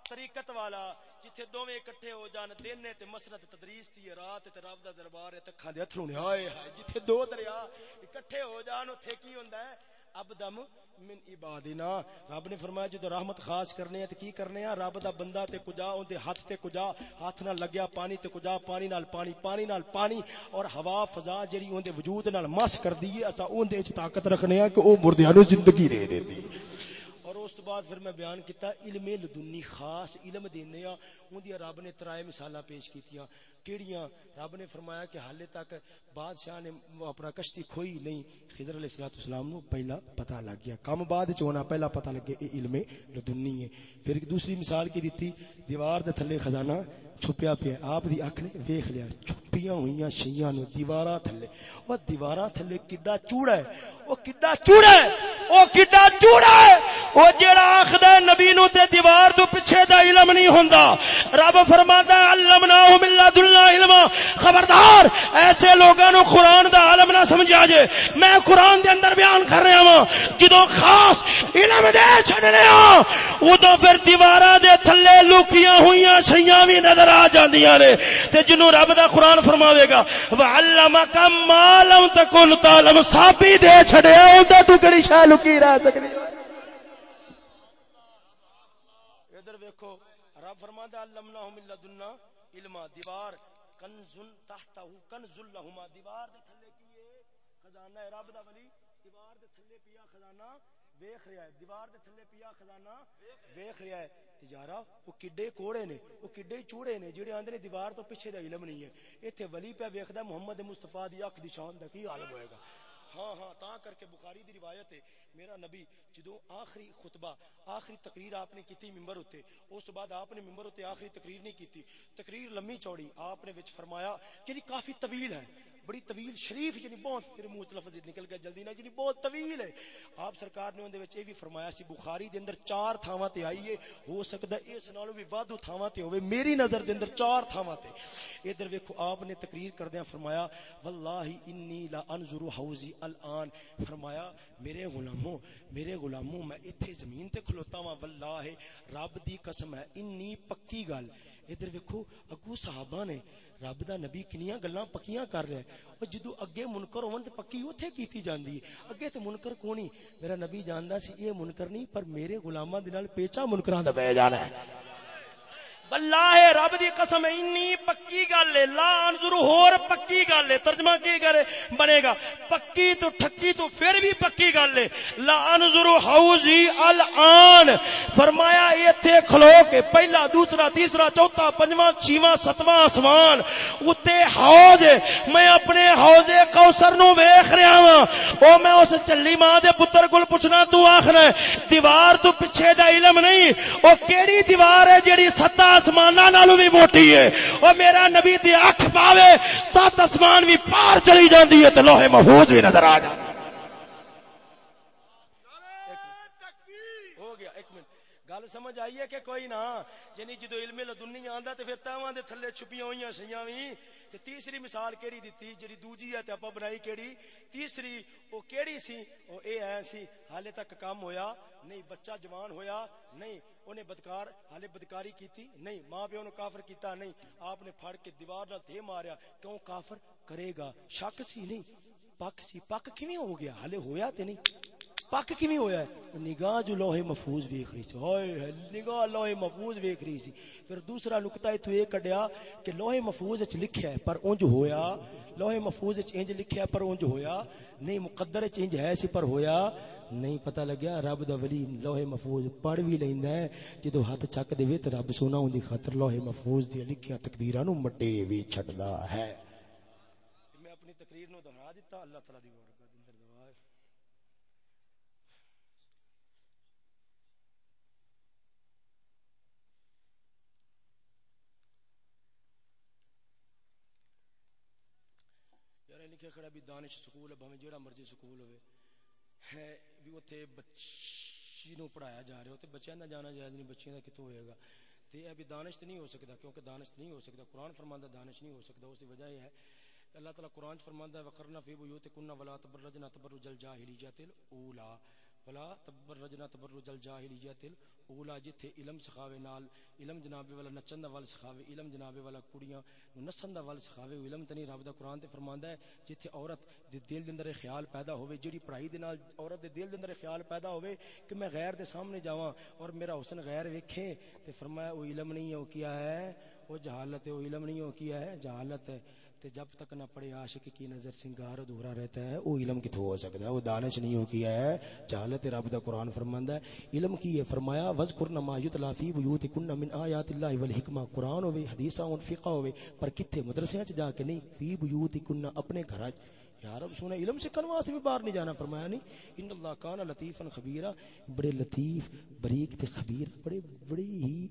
طریقت والا، جتھے دوویں اکٹھے ہو جان دن نے تے مسرت تدریس دی رات تے رب دا دربار ہے، تکھاں دے اتھروں نے ہائے ہائے، جتھے دو دریا اکٹھے ہو جان، اوتھے کی ہوندا ہے؟ اب دم من عبادنا۔ رب نے فرمایا، جدو رحمت خاص کرنے ہیں، تے کی کرنے ہیں؟ رب دا بندہ تے کجا، اون دے ہاتھ تے کجا، ہاتھ نال لگیا پانی تے کجا، پانی نال پانی پانی نال پانی، اور ہوا، فضا جڑی اون دے وجود نال مس کر دی ہے، اسا اون دے وچ طاقت رکھنے ہیں کہ او مردیاں نو زندگی دے دیندی اور اس تو بعد پھر میں بیان کیتا، علم لدنی خاص، علم دینے ہاں۔ دی رب نے ترائے مثالاں پیش کیتیاں۔ کیڑیاں؟ رب نے فرمایا کہ حالے تک بادشاہ نے اپنا کشتی کھوئی نہیں۔ خضر علیہ الصلوۃ والسلام نو پہلا پتہ لگ گیا۔ کم بعد چ ہونا پہلا پتہ لگے اے علم لدنی ہے۔ پھر دوسری مثال کی دیتی، دیوار دے تھلے خزانہ چھپیا پیا۔ آپ دی اکھ نے ویکھ لیا، چھپیاں ہوئیاں شیاں نو دیواراں تھلے۔ او دیواراں تھلے کڈا چوڑا ہے؟ او کڈا چوڑا ہے؟ او کڈا چوڑا ہے؟ او جڑا آکھدا نبی نو تے دیوار تو پیچھے دا علم نہیں ہوندا۔ رب فرماندا ہے علمناہ من لدنا علما۔ خبردار، ایسے لوگاں نو قرآن دا عالم نہ سمجھا جے۔ میں قرآن دے اندر بیان کر رہا ہاں۔ جدوں خاص علم دے چھڈنے ہاں اودوں پھر دیواراں دے تھلے لوکیاں ہوئیاں شیاں وی نظر آ جاندیاں نے۔ تے جنوں رب دا قرآن فرماوے گا وعلمک ما لم تکن تعلم۔ صافی دے چھڈیا ہاں، اوندا تو کڑی شے لکی رہ سکدی ادھر ویکھو رب فرماتا علمناہ من لدنا علما، دیوار، کنزن تحتہ کنز لہما، دیوار دے تھلے کیے۔ خزانہ ہے رب دا ولی، دیوار دے تھلے پیا خزانہ ویکھ رہا ہے۔ دیوار دے تھلے پیا خزانہ ویکھ رہا ہے۔ تجارا وہ کڈے کوڑے نے، وہ کڈے چوڑے نے جڑے آندے نے دیوار تو پیچھے دا علم نہیں ہے۔ ایتھے ولی پہ ویکھدا محمد مصطفی دی اکھ دی شان دا کی عالم ہوئے گا۔ ہاں ہاں تا کر کے بخاری دی روایت ہے، میرا نبی جدو آخری خطبہ، آخری تقریر آپ نے کیتی ممبر ہوتے اس بعد آپ نے ممبر ہوتے آخری تقریر نہیں کیتی، تقریر لمبی چوڑی آپ نے وچ فرمایا جی کافی طویل ہے۔ بڑی طویل شریف یعنی بہت میرے منہ لفظ نکل گیا جلدی نہ یعنی بہت طویل ہے۔ آپ سرکار نے اندے وچ یہ بھی فرمایا سی، بخاری دے اندر چار تھاواں تے آئی ہے، ہو سکدا ہے اس نالوں بھی وادو تھاواں تے ہوے میری نظر دے اندر چار تھاواں تے۔ ادھر ویکھو، آپ نے تقریر کردیاں، فرمایا واللہ انی لا انظر حوزی الان فرمایا، میرے غلاموں میرے غلاموں، میں ایتھے زمین تے کھلوتا ہاں واللہ رب دی قسم ہے، انی پکی گل ادھر ویکھو، اگو صحابہ نے رب دا نبی کنیاں گلاں پکیاں کر رہا ہے اور جدو اگے منکر ہون تے پکی اوتھے کیتی جاندی ہے۔ اگے تے منکر کونی؟ میرا نبی جاندا سی اے منکر نہیں، پر میرے غلاماں دے نال پیچا منکراں دا پے جانا ہے۔ اللہ رب دی قسم انی پکی گل ہے لا انظر ہور پکی گل ہے۔ ترجمہ کی کرے؟ بنے گا۔ پکی تو ٹھکی تو پھر بھی پکی گل ہے۔ لا انظر حوزی الان فرمایا ایتھے کھلو کے پہلا، دوسرا، تیسرا، چوتھا، پنجواں چھواں ستواں آسمان۔ اوتے حوض ہے۔ میں اپنے حوض کوثر نو ویکھ رہا ہاں۔ او میں اس چلی ماں دے پتر کول پوچھنا تو آکھنا دیوار تو پیچھے دا علم نہیں، او کیڑی دیوار ہے جیڑی ستا آسمان نالوں بھی موٹی ہے۔ اور میرا نبی دی اکھ پاوے، سات آسمان بھی پار چلی جاندی ہے تے لوہے محفوظ بھی نظر آ جاندے۔ گل سمجھ آئی ہے کہ کوئی نہ؟ یعنی جدو علم لدنی آندا تے پھر تاواں دے تھلے چھپیاں ہوئیاں سیاں وی، تے تیسری مثال کیڑی دتی؟ جڑی دوجی ہے تے اپا بنائی کیڑی؟ تیسری او کیڑی سی؟ او اے ہے سی، حالے تک کام ہویا، نہیں، بچہ جوان ہویا، نہیں انہیں بدکار حالے بدکاری کیتی؟ نہیں. ماں پیو نے کافر کیتا نہیں. آپ نے پھڑ کے دیوار نال دے ماریا. کیوں کافر کرے گا؟ شک سی نہیں. پک سی. پک کیویں ہو گیا؟ حالے ہویا تے نہیں. پک کیویں ہویا ہے؟ نگاہ جو لوہے محفوظ ویکھ رہی سی. ہائے نگاہ لوہے محفوظ ویکھ رہی سی. پھر دوسرا نقطہ ایتھوں یہ کڈیا کہ لوہے محفوظ وچ لکھیا ہے، پر اونج ہویا. لوہے محفوظ وچ انج لکھیا ہے، پر اونج ہویا. نہیں، مقدر وچ انج ہے سی، پر ہویا. نہیں پتہ لگیا، رب دا ولی لوہے محفوظ پڑھ بھی لیندا ہے۔ جدو ہاتھ چک دے تے رب سونا اون دی خاطر لوہے محفوظ دی لکھیاں تقدیراں نو مٹے وی چھڈدا ہے۔ میں اپنی تقریر نو دہرا دیتا اللہ تعالی دی برکت اندر دعا ہے۔ یار لکھے کھڑا بھی دانش سکول ہے، بھاویں جیڑا مرضی سکول ہوئے ہے بھی اتنے بچی نو پڑھایا جا رہا ہو بچیاں نہ جانا جائز نہیں، بچیاں دا کتوں ہوئے گا؟ تے یہ بھی دانش نہیں ہو سکتا کیونکہ دانش نہیں ہو سکتا قرآن فرماندہ دانش نہیں ہو سکتا اس کی وجہ یہ ہے۔ کہ اللہ تعالیٰ قرآن فرماندہ ہے، وقرنا فی بیوتکن ولا تبرجنا تبرج الجاہلیت الاولی ولا تبرجنا تبرج الجاہلیت اولا جتھے علم سکھاوے نال، علم جناب والا نچن دا ول سکھاوے، علم جناب والا کڑیاں نو نسن دا ول سکھاوے او علم تنی رب دا قرآن تے فرماندا ہے جتھے عورت دے دل دے اندر خیال پیدا ہوے جڑی پڑھائی دے نال عورت دے دل دے اندر خیال پیدا ہوے کہ میں غیر دے سامنے جاواں اور میرا حسن غیر ویکھے تے فرمایا او علم نہیں ہے او کیا ہے؟ وہ جہالت ہے وہ علم نہیں ہو کیا ہے؟ جہالت ہے تے جب تک نہ پڑے عاشق کی نظر سنگار ادھورا رہتا ہے وہ علم کتوں ہو سکتا ہے؟ وہ دانش نہیں ہو کیا ہے۔ جہالت رب دا قرآن فرماندا ہے۔ علم کی یہ فرمایا وذکر ما یتلا فی بیوتکن من آیات اللہ والحکمہ قرآن ہوے حدیثاں اور فقہ ہوے پر کتے مدرسے وچ جا کے نہیں فی بیوتکن اپنے گھر یا رب سونا علم سے کرنے واسطے بھی باہر نہیں جانا، فرمایا نہیں، ان اللہ کان لطیفا خبیرا، بڑے لطیف، بریک تے خبیر، بڑے بڑے ہی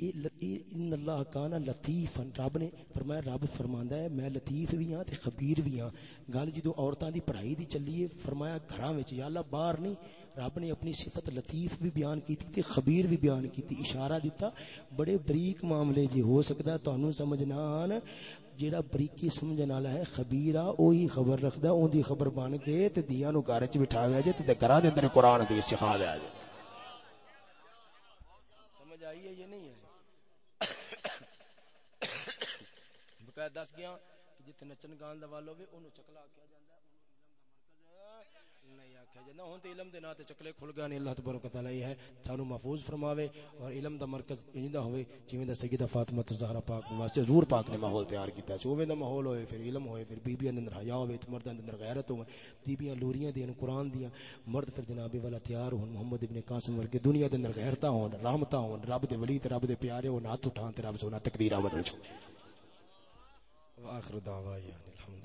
ان اللہ کان لطیفا، رب نے فرمایا، رب فرماندا ہے، میں لطیف بھی ہاں تے خبیر بھی ہاں۔ گل جدو عورتاں دی پڑھائی دی چلی ہے، فرمایا، گھراں وچ، یا اللہ، باہر نہیں، رب نے اپنی صفت لطیف بھی بیان کیتی تے خبیر بھی بیان کیتی، اشارہ دیتا بڑے بریک معاملے جے ہو سکدا، تانوں سمجھ نہ آن جیڑا بریکی سمجھن والا ہے خبیر اوہی خبر رکھدا اون دی خبر بن کے تے دیاں نو گھر وچ بٹھاویا جے تے گھراں دے اندر قرآن حدیث سکھا دیا جے سمجھ آئی ہے یہ نہیں ہے؟ بقایا دس گیا کہ جتنے نچن گان دا وال ہوے اونوں چکلا کیا جاندا ہے اونوں علم دا تے علم دے نا تے چکلے کھل گئے نے، اللہ تبارک تعالی یہ ہے سانو محفوظ فرماوے اور علم دا مرکز انجدا ہوے جویں دا سیدہ فاطمہ زہرا پاک دے واسطے حضور پاک نے ماحول تیار کیتا سی اوویں دا ماحول ہوے پھر علم ہوے پھر بیبییاں دے اندر حیا ہوے تے مرداں دے اندر غیرت ہوے بیبییاں لوریاں دین قرآن دیاں مرد پھر جناب والا تیار ہون، محمد ابن قاسم ورگے دنیا دے اندر غیرتاں ہون رحمتاں ہون، رب دے ولی تے رب دے پیارے ہون، ہاتھ اٹھان تے رب سونا تقدیراں بدل چھو واخر دعوانا الحمد